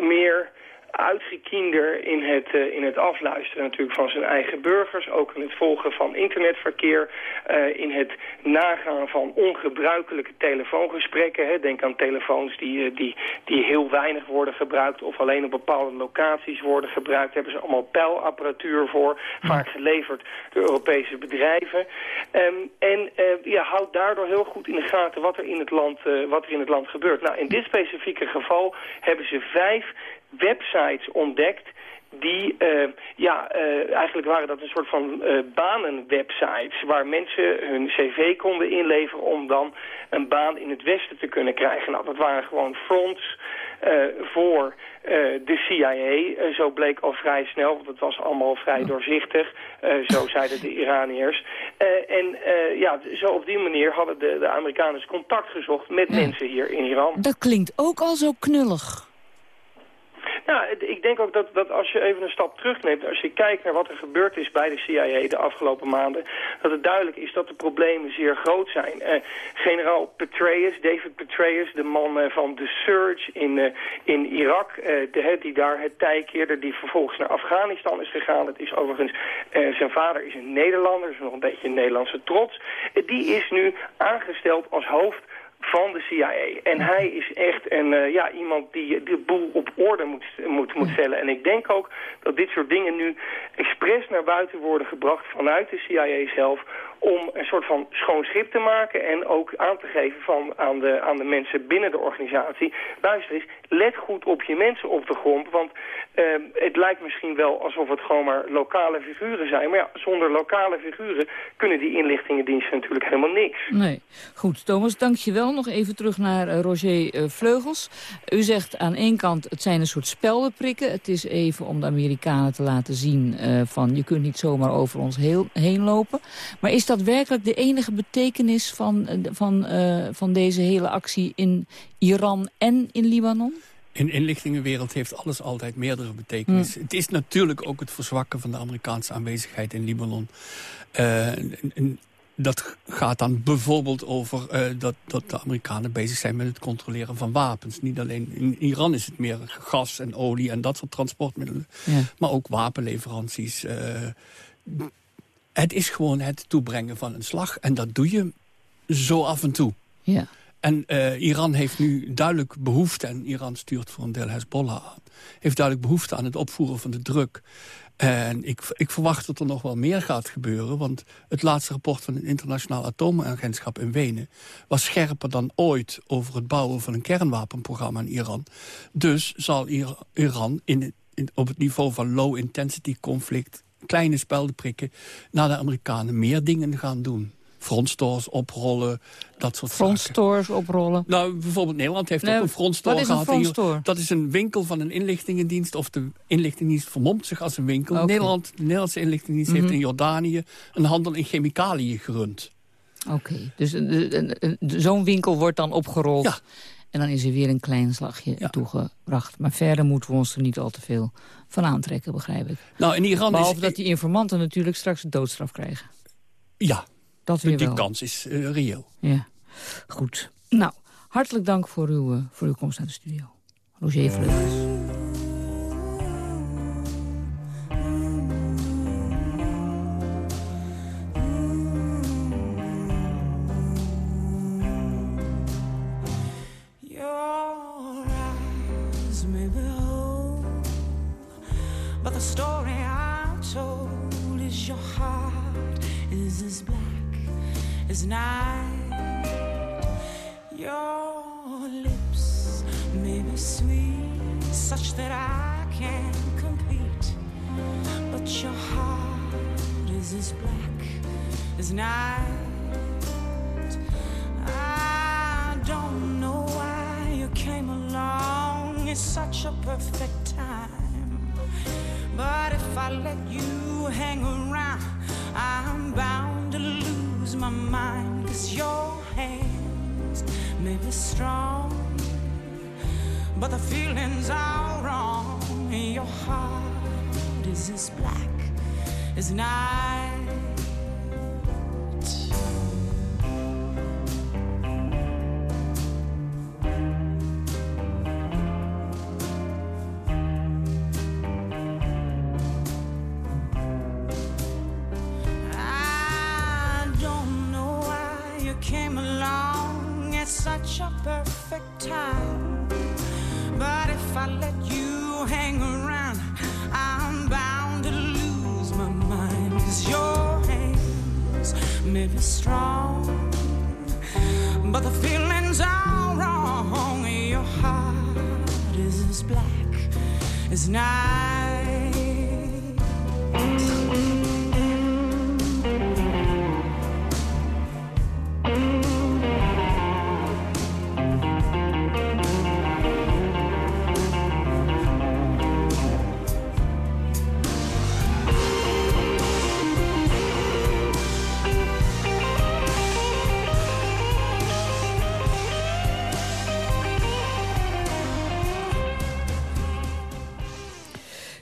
meer uitgekiender in het, eh, in het afluisteren natuurlijk van zijn eigen burgers. Ook in het volgen van internetverkeer. eh, in het nagaan van ongebruikelijke telefoongesprekken. Hè. Denk aan telefoons die, eh, die, die heel weinig worden gebruikt of alleen op bepaalde locaties worden gebruikt. Daar hebben ze allemaal pijlapparatuur voor. Vaak geleverd door Europese bedrijven. Ehm, en eh, ja, houdt daardoor heel goed in de gaten wat er in het land, wat er in het land gebeurt. Nou, in dit specifieke geval hebben ze vijf websites ontdekt die, eh, ja, eh, eigenlijk waren dat een soort van eh, banenwebsites... waar mensen hun cv konden inleveren om dan een baan in het westen te kunnen krijgen. Nou, dat waren gewoon fronts voor de CIA. Zo bleek al vrij snel, want het was allemaal vrij doorzichtig. Zo zeiden de Iraniërs. En ja, zo op die manier hadden de, de Amerikanen dus contact gezocht met mensen hier in Iran. Dat klinkt ook al zo knullig. Het- ik denk ook dat, dat als je even een stap terugneemt... als je kijkt naar wat er gebeurd is bij de CIA de afgelopen maanden... dat het duidelijk is dat de problemen zeer groot zijn. Eh, generaal Petraeus, David Petraeus, de man eh, van de Surge in, eh, in Irak... de, die daar het tij keerde, die vervolgens naar Afghanistan is gegaan. Het is overigens, zijn vader is een Nederlander, dus nog een beetje een Nederlandse trots. Die is nu aangesteld als hoofd van de CIA. En hij is echt een, eh, ja, iemand die de boel op orde moet, moet, moet stellen. En ik denk ook dat dit soort dingen nu expres naar buiten worden gebracht vanuit de CIA zelf om een soort van schoon schip te maken en ook aan te geven van, aan, de, aan de mensen binnen de organisatie. Luister eens, let goed op je mensen op de grond, want eh, het lijkt misschien wel alsof het gewoon maar lokale figuren zijn. Maar ja, zonder lokale figuren kunnen die inlichtingendiensten natuurlijk helemaal niks. Nee. Goed, Thomas, dank je wel. Nog even terug naar eh, Roger eh, Vleugels. U zegt aan één kant, het zijn een soort speldenprikken. Het is even om de Amerikanen te laten zien eh, van... je kunt niet zomaar over ons heel, heen lopen. Maar is dat werkelijk de enige betekenis van, eh, van, eh, van deze hele actie in Iran en in Libanon? In de inlichtingenwereld heeft alles altijd meerdere betekenissen. Het is natuurlijk ook het verzwakken van de Amerikaanse aanwezigheid in Libanon. Eh, dat gaat dan bijvoorbeeld over dat, dat de Amerikanen bezig zijn met het controleren van wapens. Niet alleen in Iran is het meer gas en olie en dat soort transportmiddelen. Ja. Maar ook wapenleveranties. Het is gewoon het toebrengen van een slag. En dat doe je zo af en toe. Ja. En eh, Iran heeft nu duidelijk behoefte, en Iran stuurt voor een deel Hezbollah aan... heeft duidelijk behoefte aan het opvoeren van de druk. En ik, ik verwacht dat er nog wel meer gaat gebeuren... want het laatste rapport van het Internationaal Atoomagentschap in Wenen... was scherper dan ooit over het bouwen van een kernwapenprogramma in Iran. Dus zal Ir- Iran in, in, op het niveau van low-intensity conflict... kleine speldenprikken naar de Amerikanen meer dingen gaan doen frontstores oprollen, dat soort zaken. Frontstores oprollen. Nou, bijvoorbeeld Nederland heeft Nee, ook een frontstore wat is een gehad. frontstore? Dat is een winkel van een inlichtingendienst. Of de inlichtingendienst vermomt zich als een winkel. Nederland, de Nederlandse inlichtingendienst Mhm. heeft in Jordanië... een handel in chemicaliën gerund. Oké, dus zo'n winkel wordt dan opgerold. En dan is er weer een klein slagje toegebracht. Maar verder moeten we ons er niet al te veel van aantrekken, begrijp ik. Nou, in Iran Behalve is... dat die informanten natuurlijk straks de doodstraf krijgen. Ja, Dat weer die wel. kans is eh, reëel. Ja, goed. Nou, hartelijk dank voor uw, eh, voor uw komst naar de studio. Roger Vleugels. Such a perfect time. But if I let you hang around, I'm bound to lose my mind. Cause your hands may be strong, but the feelings are wrong. Your heart is as black as night.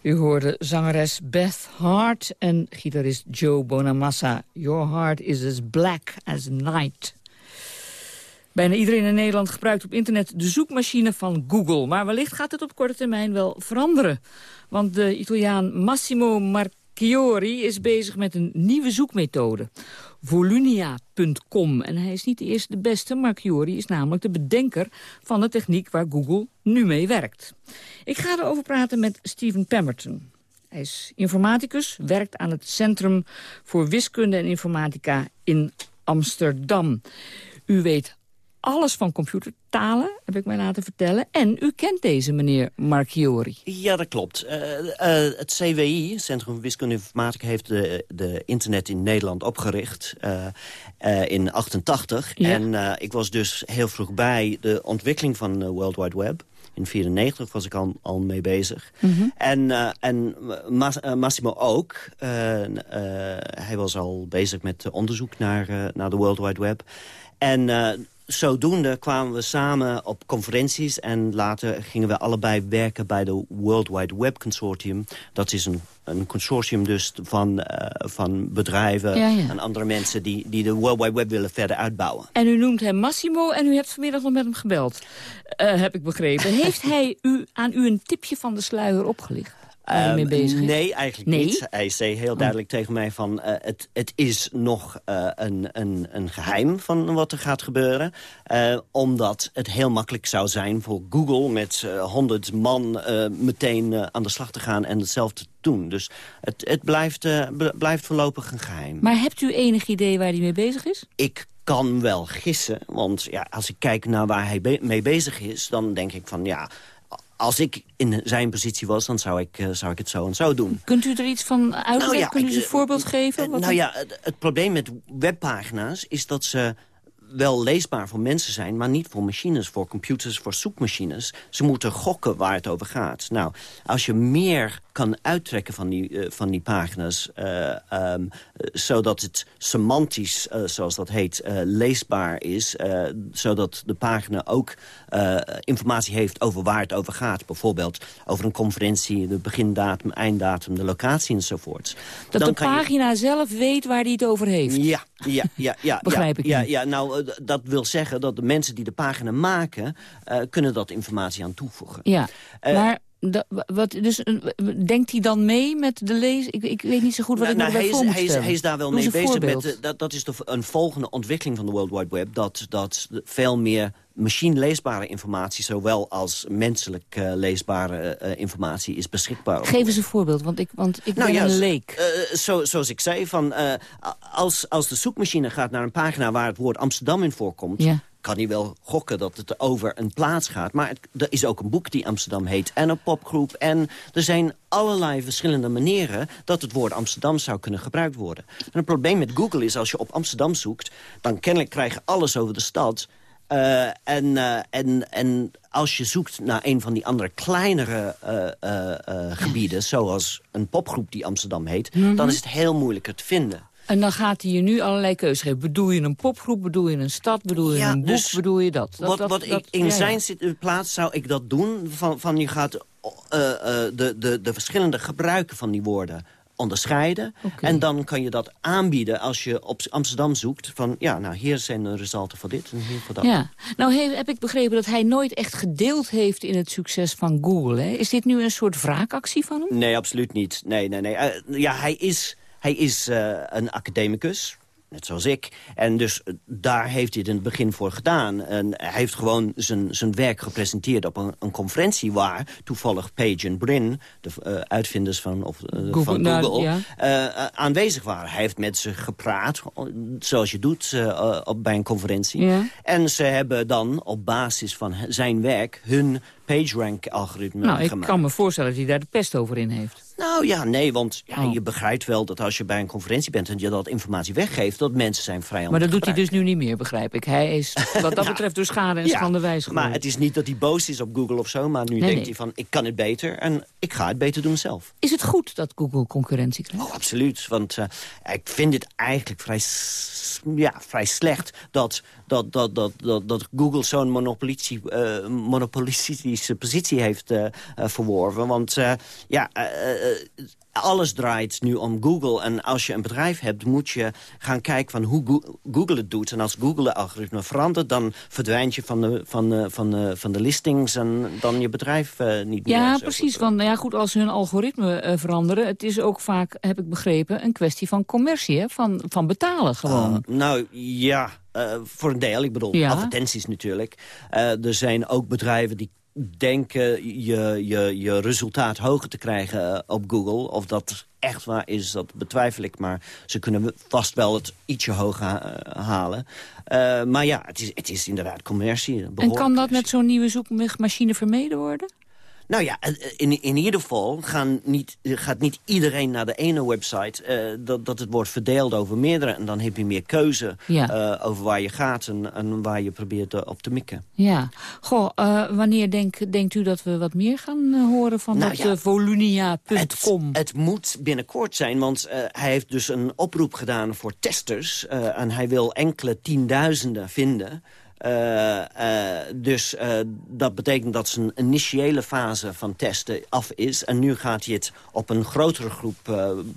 U hoorde zangeres Beth Hart en gitarist Joe Bonamassa. Your heart is as black as night. Bijna iedereen in Nederland gebruikt op internet de zoekmachine van Google. Maar wellicht gaat het op korte termijn wel veranderen. Want de Italiaan Massimo Marchiori is bezig met een nieuwe zoekmethode. Volunia.com. En hij is niet de eerste de beste. Marchiori is namelijk de bedenker van de techniek waar Google nu mee werkt. Ik ga erover praten met Steven Pemberton. Hij is informaticus, werkt aan het Centrum voor Wiskunde en Informatica in Amsterdam. U weet alles van computertalen, heb ik mij laten vertellen. En u kent deze meneer Marchiori. Ja, dat klopt. Eh, eh, het CWI, Centrum voor Wiskunde en Informatica... heeft de, de internet in Nederland opgericht uh, in 88. Ja. En ik was dus heel vroeg bij de ontwikkeling van de World Wide Web. In 1994 was ik al, al mee bezig. Mhm. En, eh, en Mas- eh, Massimo ook. Eh, eh, hij was al bezig met onderzoek naar, eh, naar de World Wide Web. En eh, zodoende kwamen we samen op conferenties... en later gingen we allebei werken bij de World Wide Web Consortium. Dat is een, een consortium dus van, eh, van bedrijven Ja, ja. en andere mensen... Die, die de World Wide Web willen verder uitbouwen. En u noemt hem Massimo en u hebt vanmiddag nog met hem gebeld. Eh, heb ik begrepen. Heeft hij u, aan u een tipje van de sluier opgelicht? Hij mee Ehm, bezig is? nee, eigenlijk Nee? niet. Hij zei heel duidelijk tegen mij van... eh, het, het is nog eh, een, een, een geheim van wat er gaat gebeuren. eh, omdat het heel makkelijk zou zijn voor Google... met honderd man meteen aan de slag te gaan en hetzelfde te doen. Dus het, het blijft, blijft voorlopig een geheim. Maar hebt u enig idee waar hij mee bezig is? Ik kan wel gissen, want ja, als ik kijk naar waar hij be- mee bezig is... dan denk ik van ja, als ik in zijn positie was... dan zou ik, eh, zou ik het zo en zo doen. Kunt u er iets van uitleggen? Nou ja, Kunt u ik, een eh, voorbeeld geven? Wat nou ja, het, het probleem met webpagina's is dat ze wel leesbaar voor mensen zijn... maar niet voor machines, voor computers, voor zoekmachines. Ze moeten gokken waar het over gaat. Nou, als je meer kan uittrekken van die, eh, van die pagina's... eh, ehm, eh, zodat het semantisch, eh, zoals dat heet, leesbaar is... zodat de pagina ook informatie heeft over waar het over gaat. Bijvoorbeeld over een conferentie, de begindatum, einddatum, de locatie enzovoort. Dat Dan de je- pagina zelf weet waar hij het over heeft. ja, ja, ja, ja. Begrijp ja, ik ja, ja, nou, dat wil zeggen dat de mensen die de pagina maken... kunnen dat informatie aan toevoegen. Ja, maar da- wat, dus, eh, denkt hij dan mee met de lezer? Ik, ik weet niet zo goed wat Nou, ik nou, hij, voor is, hij, is, hij is daar wel Doe mee bezig. Met, eh, dat, dat is de, een volgende ontwikkeling van de World Wide Web. Dat, dat veel meer machine-leesbare informatie... zowel als menselijk eh, leesbare informatie is beschikbaar. Geef eens een voorbeeld, want ik, want ik Nou ben ja, een leek. zo, zoals ik zei, van, als, als de zoekmachine gaat naar een pagina... waar het woord Amsterdam in voorkomt... Ja. Kan hij wel gokken dat het over een plaats gaat. Maar het, er is ook een boek die Amsterdam heet en een popgroep. En er zijn allerlei verschillende manieren dat het woord Amsterdam zou kunnen gebruikt worden. En het probleem met Google is, als je op Amsterdam zoekt... dan kennelijk krijg je alles over de stad... Uh, en, uh, en, en als je zoekt naar een van die andere kleinere uh, gebieden... zoals een popgroep die Amsterdam heet... Mm -hmm. dan is het heel moeilijker te vinden. En dan gaat hij je nu allerlei keuzes geven. Bedoel je een popgroep, bedoel je een stad, bedoel je ja, een boek, dus bedoel je dat? dat wat wat dat, ik in ja, zijn ja. plaats zou ik dat doen. Van, van je gaat uh, uh, de, de, de verschillende gebruiken van die woorden onderscheiden. Okay. En dan kan je dat aanbieden als je op Amsterdam zoekt. Van ja, nou hier zijn de resultaten voor dit en hier voor dat. Ja, nou he, heb ik begrepen dat hij nooit echt gedeeld heeft in het succes van Google. Hè? Is dit nu een soort wraakactie van hem? Nee, absoluut niet. Nee, nee, nee. Uh, ja, hij is, hij is uh, een academicus net zoals ik. En dus daar heeft hij het in het begin voor gedaan. En hij heeft gewoon zijn, zijn werk gepresenteerd op een, een conferentie... waar toevallig Page en Brin, de uh, uitvinders van, of, uh, Google, van Google, nou, ja. uh, aanwezig waren. Hij heeft met ze gepraat, zoals je doet op, bij een conferentie. Ja. En ze hebben dan op basis van zijn werk hun PageRank-algoritme nou, gemaakt. Ik kan me voorstellen dat hij daar de pest over in heeft. Nou ja, nee, want ja, oh. je begrijpt wel dat als je bij een conferentie bent... en je dat informatie weggeeft, dat mensen zijn vrij Maar dat doet hij dus nu niet meer, begrijp ik. Hij is wat dat betreft door schade en ja, schande wijs. Maar het is niet dat hij boos is op Google of zo... maar nu nee, denkt nee. hij van, ik kan het beter en ik ga het beter doen zelf. Is het goed dat Google concurrentie krijgt? Oh, absoluut, want uh, ik vind het eigenlijk vrij, ja, vrij slecht... dat, dat, dat, dat, dat, dat Google zo'n monopolitie, uh, monopolistische positie heeft uh, verworven. Want ja alles draait nu om Google. En als je een bedrijf hebt, moet je gaan kijken van hoe Google het doet. En als Google de algoritme verandert, dan verdwijnt je van de, van de, van de, van de listings... en dan je bedrijf uh, niet ja, meer. Ja, precies. Want nou ja, goed, als hun algoritme uh, veranderen... het is ook vaak, heb ik begrepen, een kwestie van commercie. Hè? Van, van betalen gewoon. Uh, nou, ja... Voor een deel, ik bedoel, ja. advertenties natuurlijk. Er zijn ook bedrijven die denken je, je, je resultaat hoger te krijgen op Google. Of dat echt waar is, dat betwijfel ik. Maar ze kunnen vast wel het ietsje hoger ha halen. Uh, maar ja, het is, het is inderdaad commercie. En kan dat met zo'n nieuwe zoekmachine vermeden worden? Nou ja, in, in ieder geval gaan niet, gaat niet iedereen naar de ene website. Uh, dat, dat het wordt verdeeld over meerdere. En dan heb je meer keuze ja. uh, over waar je gaat en, en waar je probeert uh, op te mikken. Ja. Goh, wanneer denk, denkt u dat we wat meer gaan horen van nou, dat ja, volunia.com? Het, het, moet binnenkort zijn, want hij heeft dus een oproep gedaan voor testers. en hij wil enkele tienduizenden vinden... Uh, uh, dus uh, dat betekent dat zijn initiële fase van testen af is. En nu gaat hij het op een grotere groep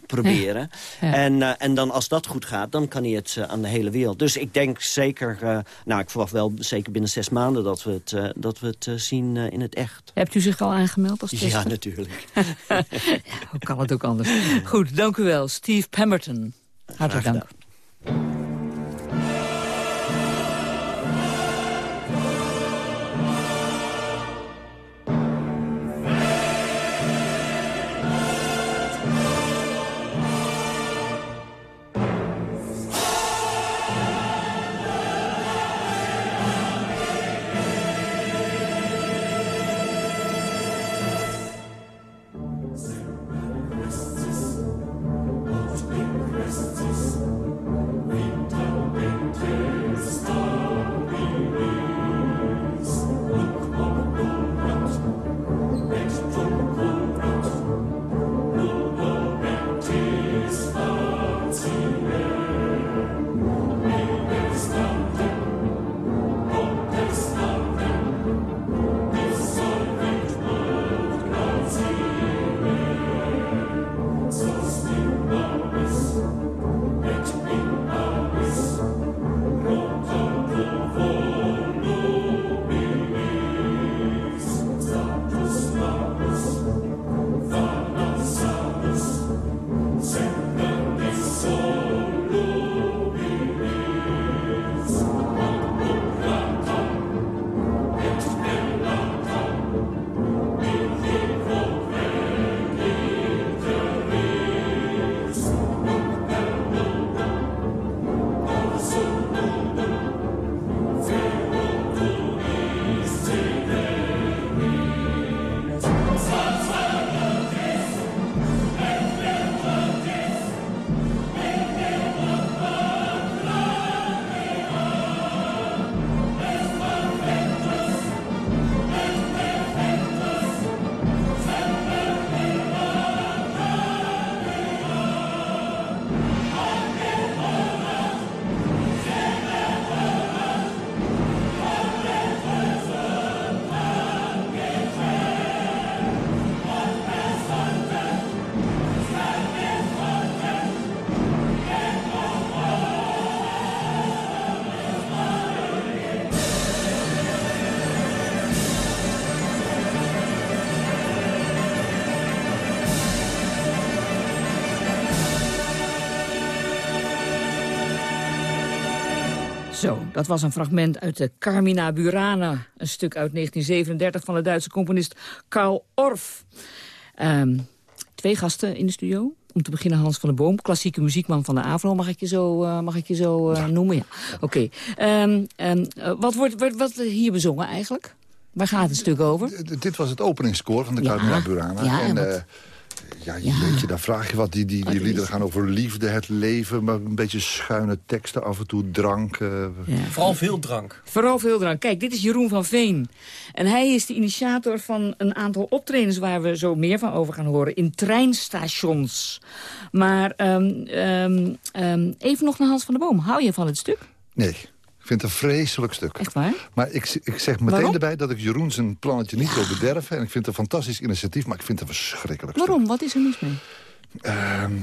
proberen. Ja. Ja. En, en dan als dat goed gaat, dan kan hij het aan de hele wereld. Dus ik denk zeker, nou ik verwacht wel zeker binnen zes maanden dat we het, dat we het zien in het echt. Hebt u zich al aangemeld als tester? Ja, natuurlijk. ja, hoe kan het ook anders? Goed, dank u wel. Steve Pemberton. Hartelijk dank. Zo, dat was een fragment uit de Carmina Burana. Een stuk uit 1937 van de Duitse componist Karl Orff. Ehm, twee gasten in de studio. Om te beginnen Hans van der Boom, klassieke muziekman van de AVRO. Mag ik je zo, eh, mag ik je zo eh, noemen? Ja. Oké. Ehm, ehm, eh, wat wordt wat, wat hier bezongen eigenlijk? Waar gaat het stuk over? D- Dit was het openingskoor van de Ja. Carmina Burana. Ja, en en, wat- ja, je, Weet je, daar vraag je wat. Die, die, die liederen gaan over liefde, het leven... maar een beetje schuine teksten, af en toe drank. eh, Vooral veel drank. Vooral veel drank. Kijk, dit is Jeroen van Veen. En hij is de initiator van een aantal optredens... waar we zo meer van over gaan horen. In treinstations. Maar ehm, ehm, ehm, even nog naar Hans van der Boom. Hou je van het stuk? Nee, vind het een vreselijk stuk. Echt waar? Maar ik, ik zeg meteen Waarom? erbij dat ik Jeroen zijn plannetje niet wil bederven. En ik vind het een fantastisch initiatief, maar ik vind het een verschrikkelijk stuk. Waarom? Wat is er mis mee? Ehm,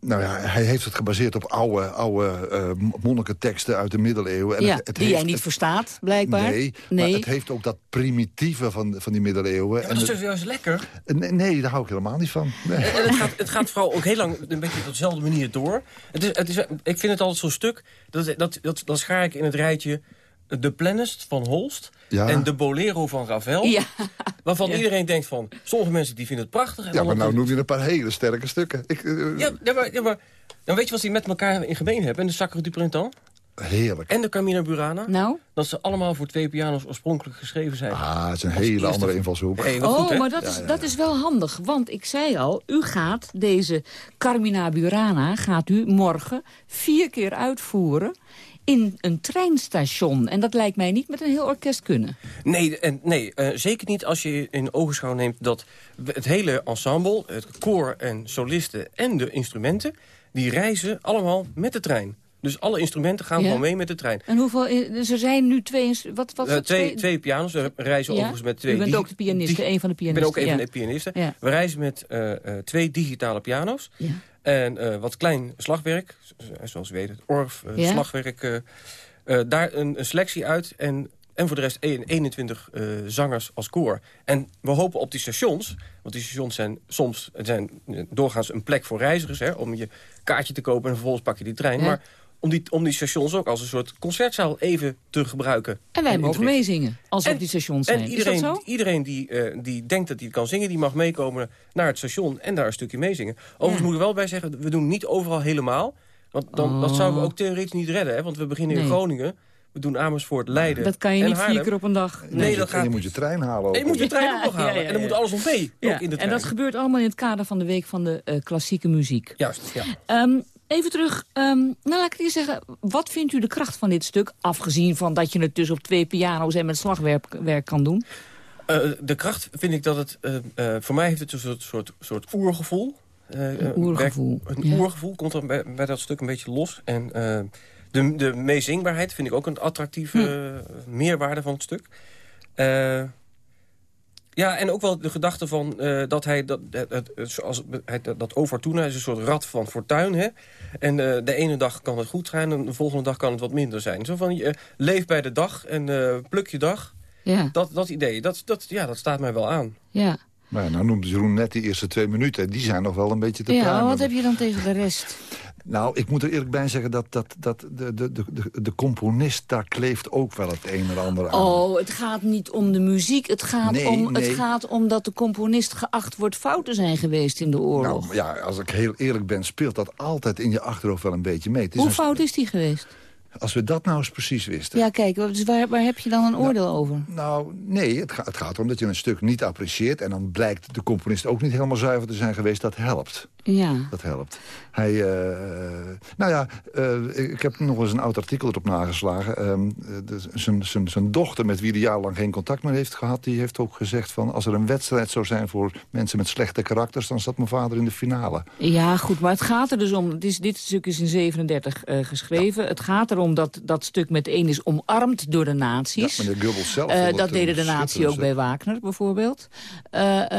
nou ja, hij heeft het gebaseerd op oude, oude eh, monnikenteksten uit de middeleeuwen. En ja, het, het die heeft, jij niet het- verstaat, blijkbaar. Nee, maar het heeft ook dat primitieve van, van die middeleeuwen. Ja, dat is toch juist lekker? nee, nee, daar hou ik helemaal niet van. Nee. En het gaat, het gaat vooral ook heel lang een beetje op dezelfde manier door. Het is, het is, ik vind het altijd zo'n stuk, dat, dat, dat, dan schaar ik in het rijtje... De Plannist van Holst Ja. en de Bolero van Ravel. Ja. Waarvan iedereen denkt van... Sommige mensen die vinden het prachtig. En Ja, maar nou noem je een paar hele sterke stukken. Ik, eh, Ja, ja, maar, ja, maar dan weet je wat die met elkaar in gemeen hebben? En de Sacre du Printemps Heerlijk. en de Carmina Burana. Nou? Dat ze allemaal voor twee piano's oorspronkelijk geschreven zijn. Ah, het is een Als hele eerste- andere invalshoek. Hey, Oh, goed, maar dat, is, dat is wel handig. Want ik zei al, u gaat deze Carmina Burana... gaat u morgen vier keer uitvoeren in een treinstation. En dat lijkt mij niet met een heel orkest kunnen. Nee, en, nee eh, zeker niet als je in ogenschouw neemt dat het hele ensemble... het koor en solisten en de instrumenten... die reizen allemaal met de trein. Dus alle instrumenten gaan Ja? gewoon mee met de trein. En hoeveel... Dus er zijn nu twee... Wat, wat Eh, twee, twee pianos, we reizen Ja? overigens met twee... U bent ook de pianiste, een van de Ik ben ook pianisten, een van ja. de pianisten. We reizen met eh, eh, twee digitale piano's. En eh, wat klein slagwerk, zoals we weten, het orf, eh, Ja. slagwerk. eh, daar een, een selectie uit en, en voor de rest een- 21 eh, zangers als koor. En we hopen op die stations, want die stations zijn soms het zijn doorgaans een plek voor reizigers... Hè, om je kaartje te kopen en vervolgens pak je die trein. Ja. Maar om die, om die stations ook als een soort concertzaal even te gebruiken. En wij mogen meezingen als we op die stations zijn. En iedereen, is dat zo? iedereen die, eh, die denkt dat hij kan zingen... die mag meekomen naar het station en daar een stukje meezingen. Overigens moet ik er wel bij zeggen... we doen niet overal helemaal. Want dan, dat zouden we ook theoretisch niet redden. Hè? Want we beginnen in Nee. Groningen. We doen Amersfoort, Leiden Dat kan je en niet vier keer op een dag. Nee, dat En je gaat moet je trein halen. En je moet je trein Ja, ook nog halen. ja, ja, En dan moet alles nog mee. Ja, Ook in de en trein. dat gebeurt allemaal in het kader van de Week van de eh, Klassieke Muziek. Juist, ja. Ehm, even terug, ehm, nou laat ik eerst zeggen, wat vindt u de kracht van dit stuk? Afgezien van dat je het dus op twee piano's en met slagwerk werk kan doen. Eh, de kracht vind ik dat het... eh, eh, voor mij heeft het een soort, soort, soort oergevoel. Een oergevoel, Een ja. oergevoel komt er bij, bij dat stuk een beetje los. En de, de meezingbaarheid vind ik ook een attractieve Hm. meerwaarde van het stuk. Eh, ja, en ook wel de gedachte van eh, dat hij dat, het, het- zoals hij dat, is een soort rad van fortuin. Hè? En eh, de ene dag kan het goed gaan en de volgende dag kan het wat minder zijn. Zo van, je, leef bij de dag en eh, pluk je dag. Ja. Dat, dat idee, dat, dat, ja, dat staat mij wel aan. Ja, Maar ja, nou noemde Jeroen net die eerste twee minuten. Die zijn nog wel een beetje te ja wat heb je dan tegen de rest? Nou, ik moet er eerlijk bij zeggen dat, dat, dat de, de, de, de- componist... daar kleeft ook wel het een en ander aan. Oh, het gaat niet om de muziek. Het gaat, Nee, om, het gaat om dat de componist geacht wordt fout te zijn geweest in de oorlog. Nou, ja, als ik heel eerlijk ben, speelt dat altijd in je achterhoofd wel een beetje mee. Hoe een- fout is die geweest? Als we dat nou eens precies wisten. Ja, kijk, dus waar, waar heb je dan een oordeel over? Nou, nee, het, ga- het gaat erom dat je een stuk niet apprecieert... en dan blijkt de componist ook niet helemaal zuiver te zijn geweest. Dat helpt. Ja. Dat helpt. Hij, eh, nou ja, eh, ik heb nog eens een oud artikel erop nageslagen. De- zijn- dochter, met wie hij jarenlang geen contact meer heeft gehad... die heeft ook gezegd van... als er een wedstrijd zou zijn voor mensen met slechte karakters... dan zat mijn vader in de finale. Ja, goed, maar het gaat er dus om... Het is, dit stuk is in 37 eh, geschreven. Het gaat erom dat dat stuk meteen is omarmd door de nazi's. Ja, meneer Goebbels zelf vond het dat deden de nazi's schitterend ook bij. Wagner, bijvoorbeeld.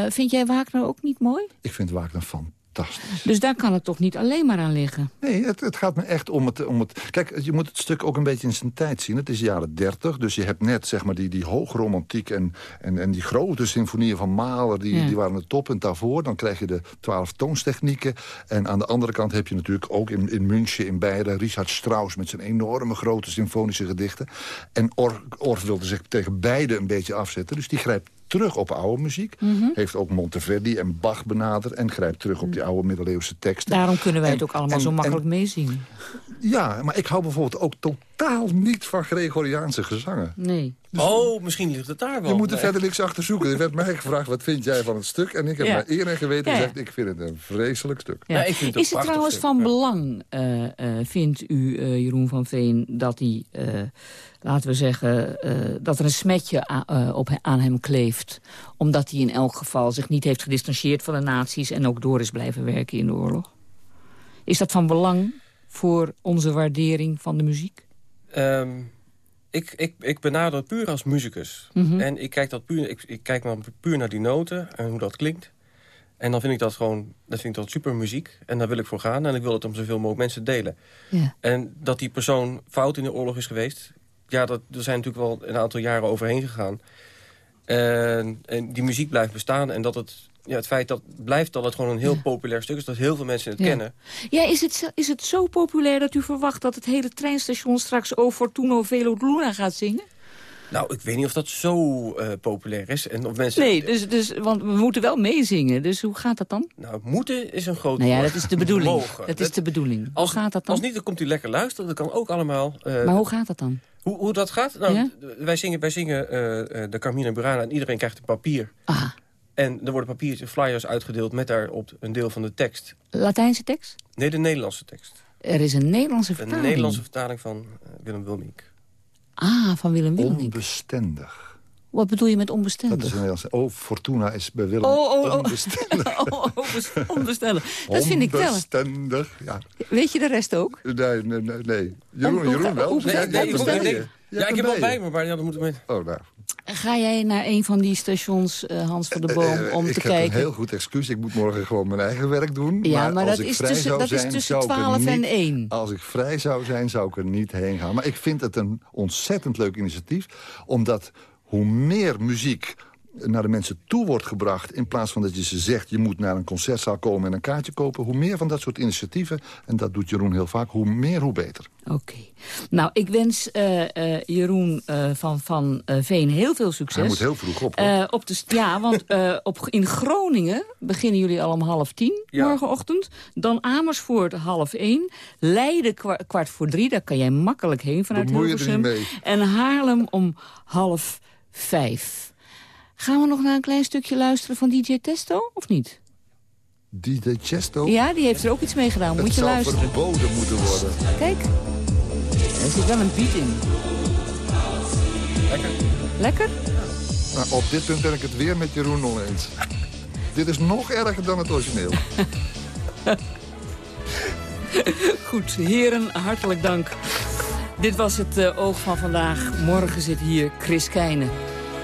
Vind jij Wagner ook niet mooi? Ik vind Wagner fantastisch. Fantastisch. Dus daar kan het toch niet alleen maar aan liggen? Nee, het, het gaat me echt om het, om het... Kijk, je moet het stuk ook een beetje in zijn tijd zien. Het is jaren dertig, dus je hebt net zeg maar, die, die hoogromantiek... En, en, en die grote symfonieën van Mahler, die, Ja. die waren het top. En daarvoor dan krijg je de twaalf toonstechnieken. En aan de andere kant heb je natuurlijk ook in, in München, in Beieren... Richard Strauss met zijn enorme grote symfonische gedichten. En Or, Orff wilde zich tegen beide een beetje afzetten. Dus die grijpt terug op oude muziek. Mhm. Heeft ook Monteverdi en Bach benaderd... en grijpt terug op die oude middeleeuwse teksten. Daarom kunnen wij En- het ook allemaal en- zo en- makkelijk meezingen. ja, maar ik hou bijvoorbeeld ook totaal niet van Gregoriaanse gezangen. Nee. Oh, misschien ligt het daar wel. Je moet er Nee. verder niks achter zoeken. Er werd mij gevraagd, wat vind jij van het stuk? En ik heb Ja. naar eer en geweten Ja, ja. gezegd, ik vind het een vreselijk stuk. Ja. is het trouwens van belang, eh, eh, vindt u, eh, Jeroen van Veen, dat hij, eh, laten we zeggen, eh, dat er een smetje a- eh, op, aan hem kleeft? Omdat hij in elk geval zich niet heeft gedistanceerd van de nazi's en ook door is blijven werken in de oorlog? Is dat van belang voor onze waardering van de muziek? Ehm, ik, ik, ik benader het puur als muzikus. Mhm. En ik kijk, dat puur, ik, ik kijk maar puur naar die noten en hoe dat klinkt. En dan vind ik dat gewoon dat vind ik dat super muziek. En daar wil ik voor gaan. En ik wil het om zoveel mogelijk mensen delen. Ja. En dat die persoon fout in de oorlog is geweest... ja, dat, er zijn natuurlijk wel een aantal jaren overheen gegaan. En, en die muziek blijft bestaan. En dat het, ja, het feit dat blijft dat het gewoon een heel populair stuk is... dat heel veel mensen het Ja. kennen. Ja, is het, zo- is het zo populair dat u verwacht dat het hele treinstation straks O Fortuno Velo Luna gaat zingen? Nou, ik weet niet of dat zo eh, populair is. En of mensen... Nee, dus, dus, want we moeten wel meezingen. Dus hoe gaat dat dan? Nou, moeten is een groot Nou ja, dat is de bedoeling. Mogen. Dat is de bedoeling. Als, hoe gaat dat dan? Als niet, dan komt hij lekker luisteren. Dat kan ook allemaal. eh, Maar hoe gaat dat dan? hoe, hoe dat gaat? Nou, Ja? wij zingen, wij zingen eh, de Carmina Burana en iedereen krijgt een papier. En er worden papiertjes, flyers uitgedeeld met daarop een deel van de tekst. Latijnse tekst? Nee, de Nederlandse tekst. Er is een Nederlandse Een vertaling. Nederlandse vertaling van eh, Willem Wilmink. Ah, van Willem Wilmink. Onbestendig. Wat bedoel je met onbestendig? Dat is een Nederlandse... Oh, Fortuna is bij Willem Oh, oh, oh. onbestendig. oh, oh, onbes- onbestendig. Dat vind ik wel. Onbestendig, ja. Weet je de rest ook? Nee, nee, nee. nee. Jeroen, Jeroen wel. hoe- Jij- hoe- Ja, ik heb wel bij me, maar ja, dat moeten we... Oh, nou. Ga jij naar een van die stations, eh, Hans van der Boom, Eh, om ik te heb kijken? een heel goed excuus. Ik moet morgen gewoon mijn eigen werk doen. Ja, maar als dat ik is vrij tussen- zou dat is zijn, tussen zou ik er 12 en niet- 1. Als ik vrij zou zijn, zou ik er niet heen gaan. Maar ik vind het een ontzettend leuk initiatief. Omdat hoe meer muziek naar de mensen toe wordt gebracht... in plaats van dat je ze zegt, je moet naar een concertzaal komen en een kaartje kopen... hoe meer van dat soort initiatieven, en dat doet Jeroen heel vaak... hoe meer, hoe beter. Oké. Nou, ik wens eh, eh, Jeroen eh, van, van eh, Veen heel veel succes. Hij moet heel vroeg op. Eh, op de, ja, want eh, op, in Groningen beginnen jullie al om half tien Ja. morgenochtend. Dan Amersfoort half één. Leiden kwa- kwart voor drie, daar kan jij makkelijk heen vanuit Bemoei er Hilversum. niet mee. En Haarlem om half vijf. Gaan we nog naar een klein stukje luisteren van DJ Testo, of niet? DJ Chesto, Ja, die heeft er ook iets mee gedaan. Moet het je zou luisteren. verboden moeten worden. Kijk, er zit wel een beat in. Lekker. Lekker? Nou, op dit punt ben ik het weer met Jeroen oneens. Dit is nog erger dan het origineel. Goed, heren, hartelijk dank. Dit was het eh, Oog van vandaag. Morgen zit hier Chris Keijnen.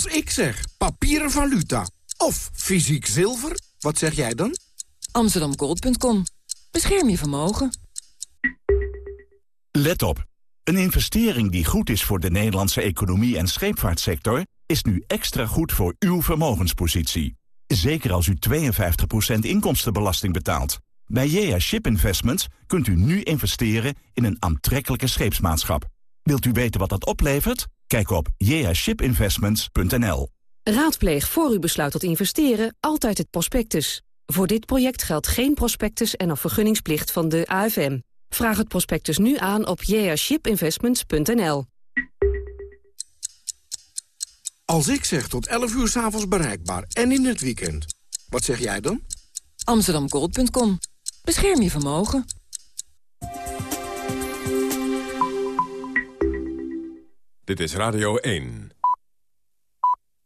Als ik zeg papieren valuta of fysiek zilver, wat zeg jij dan? Amsterdamgold.com. Bescherm je vermogen. Let op. Een investering die goed is voor de Nederlandse economie en scheepvaartsector... is nu extra goed voor uw vermogenspositie. Zeker als u 52% inkomstenbelasting betaalt. Bij JA Ship Investments kunt u nu investeren in een aantrekkelijke scheepsmaatschap. Wilt u weten wat dat oplevert? Kijk op jashipinvestments.nl. Raadpleeg voor u besluit tot investeren altijd het prospectus. Voor dit project geldt geen prospectus en of vergunningsplicht van de AFM. Vraag het prospectus nu aan op jashipinvestments.nl. Als ik zeg tot 11 uur s'avonds bereikbaar en in het weekend, wat zeg jij dan? Amsterdamgold.com. Bescherm je vermogen. Dit is Radio 1.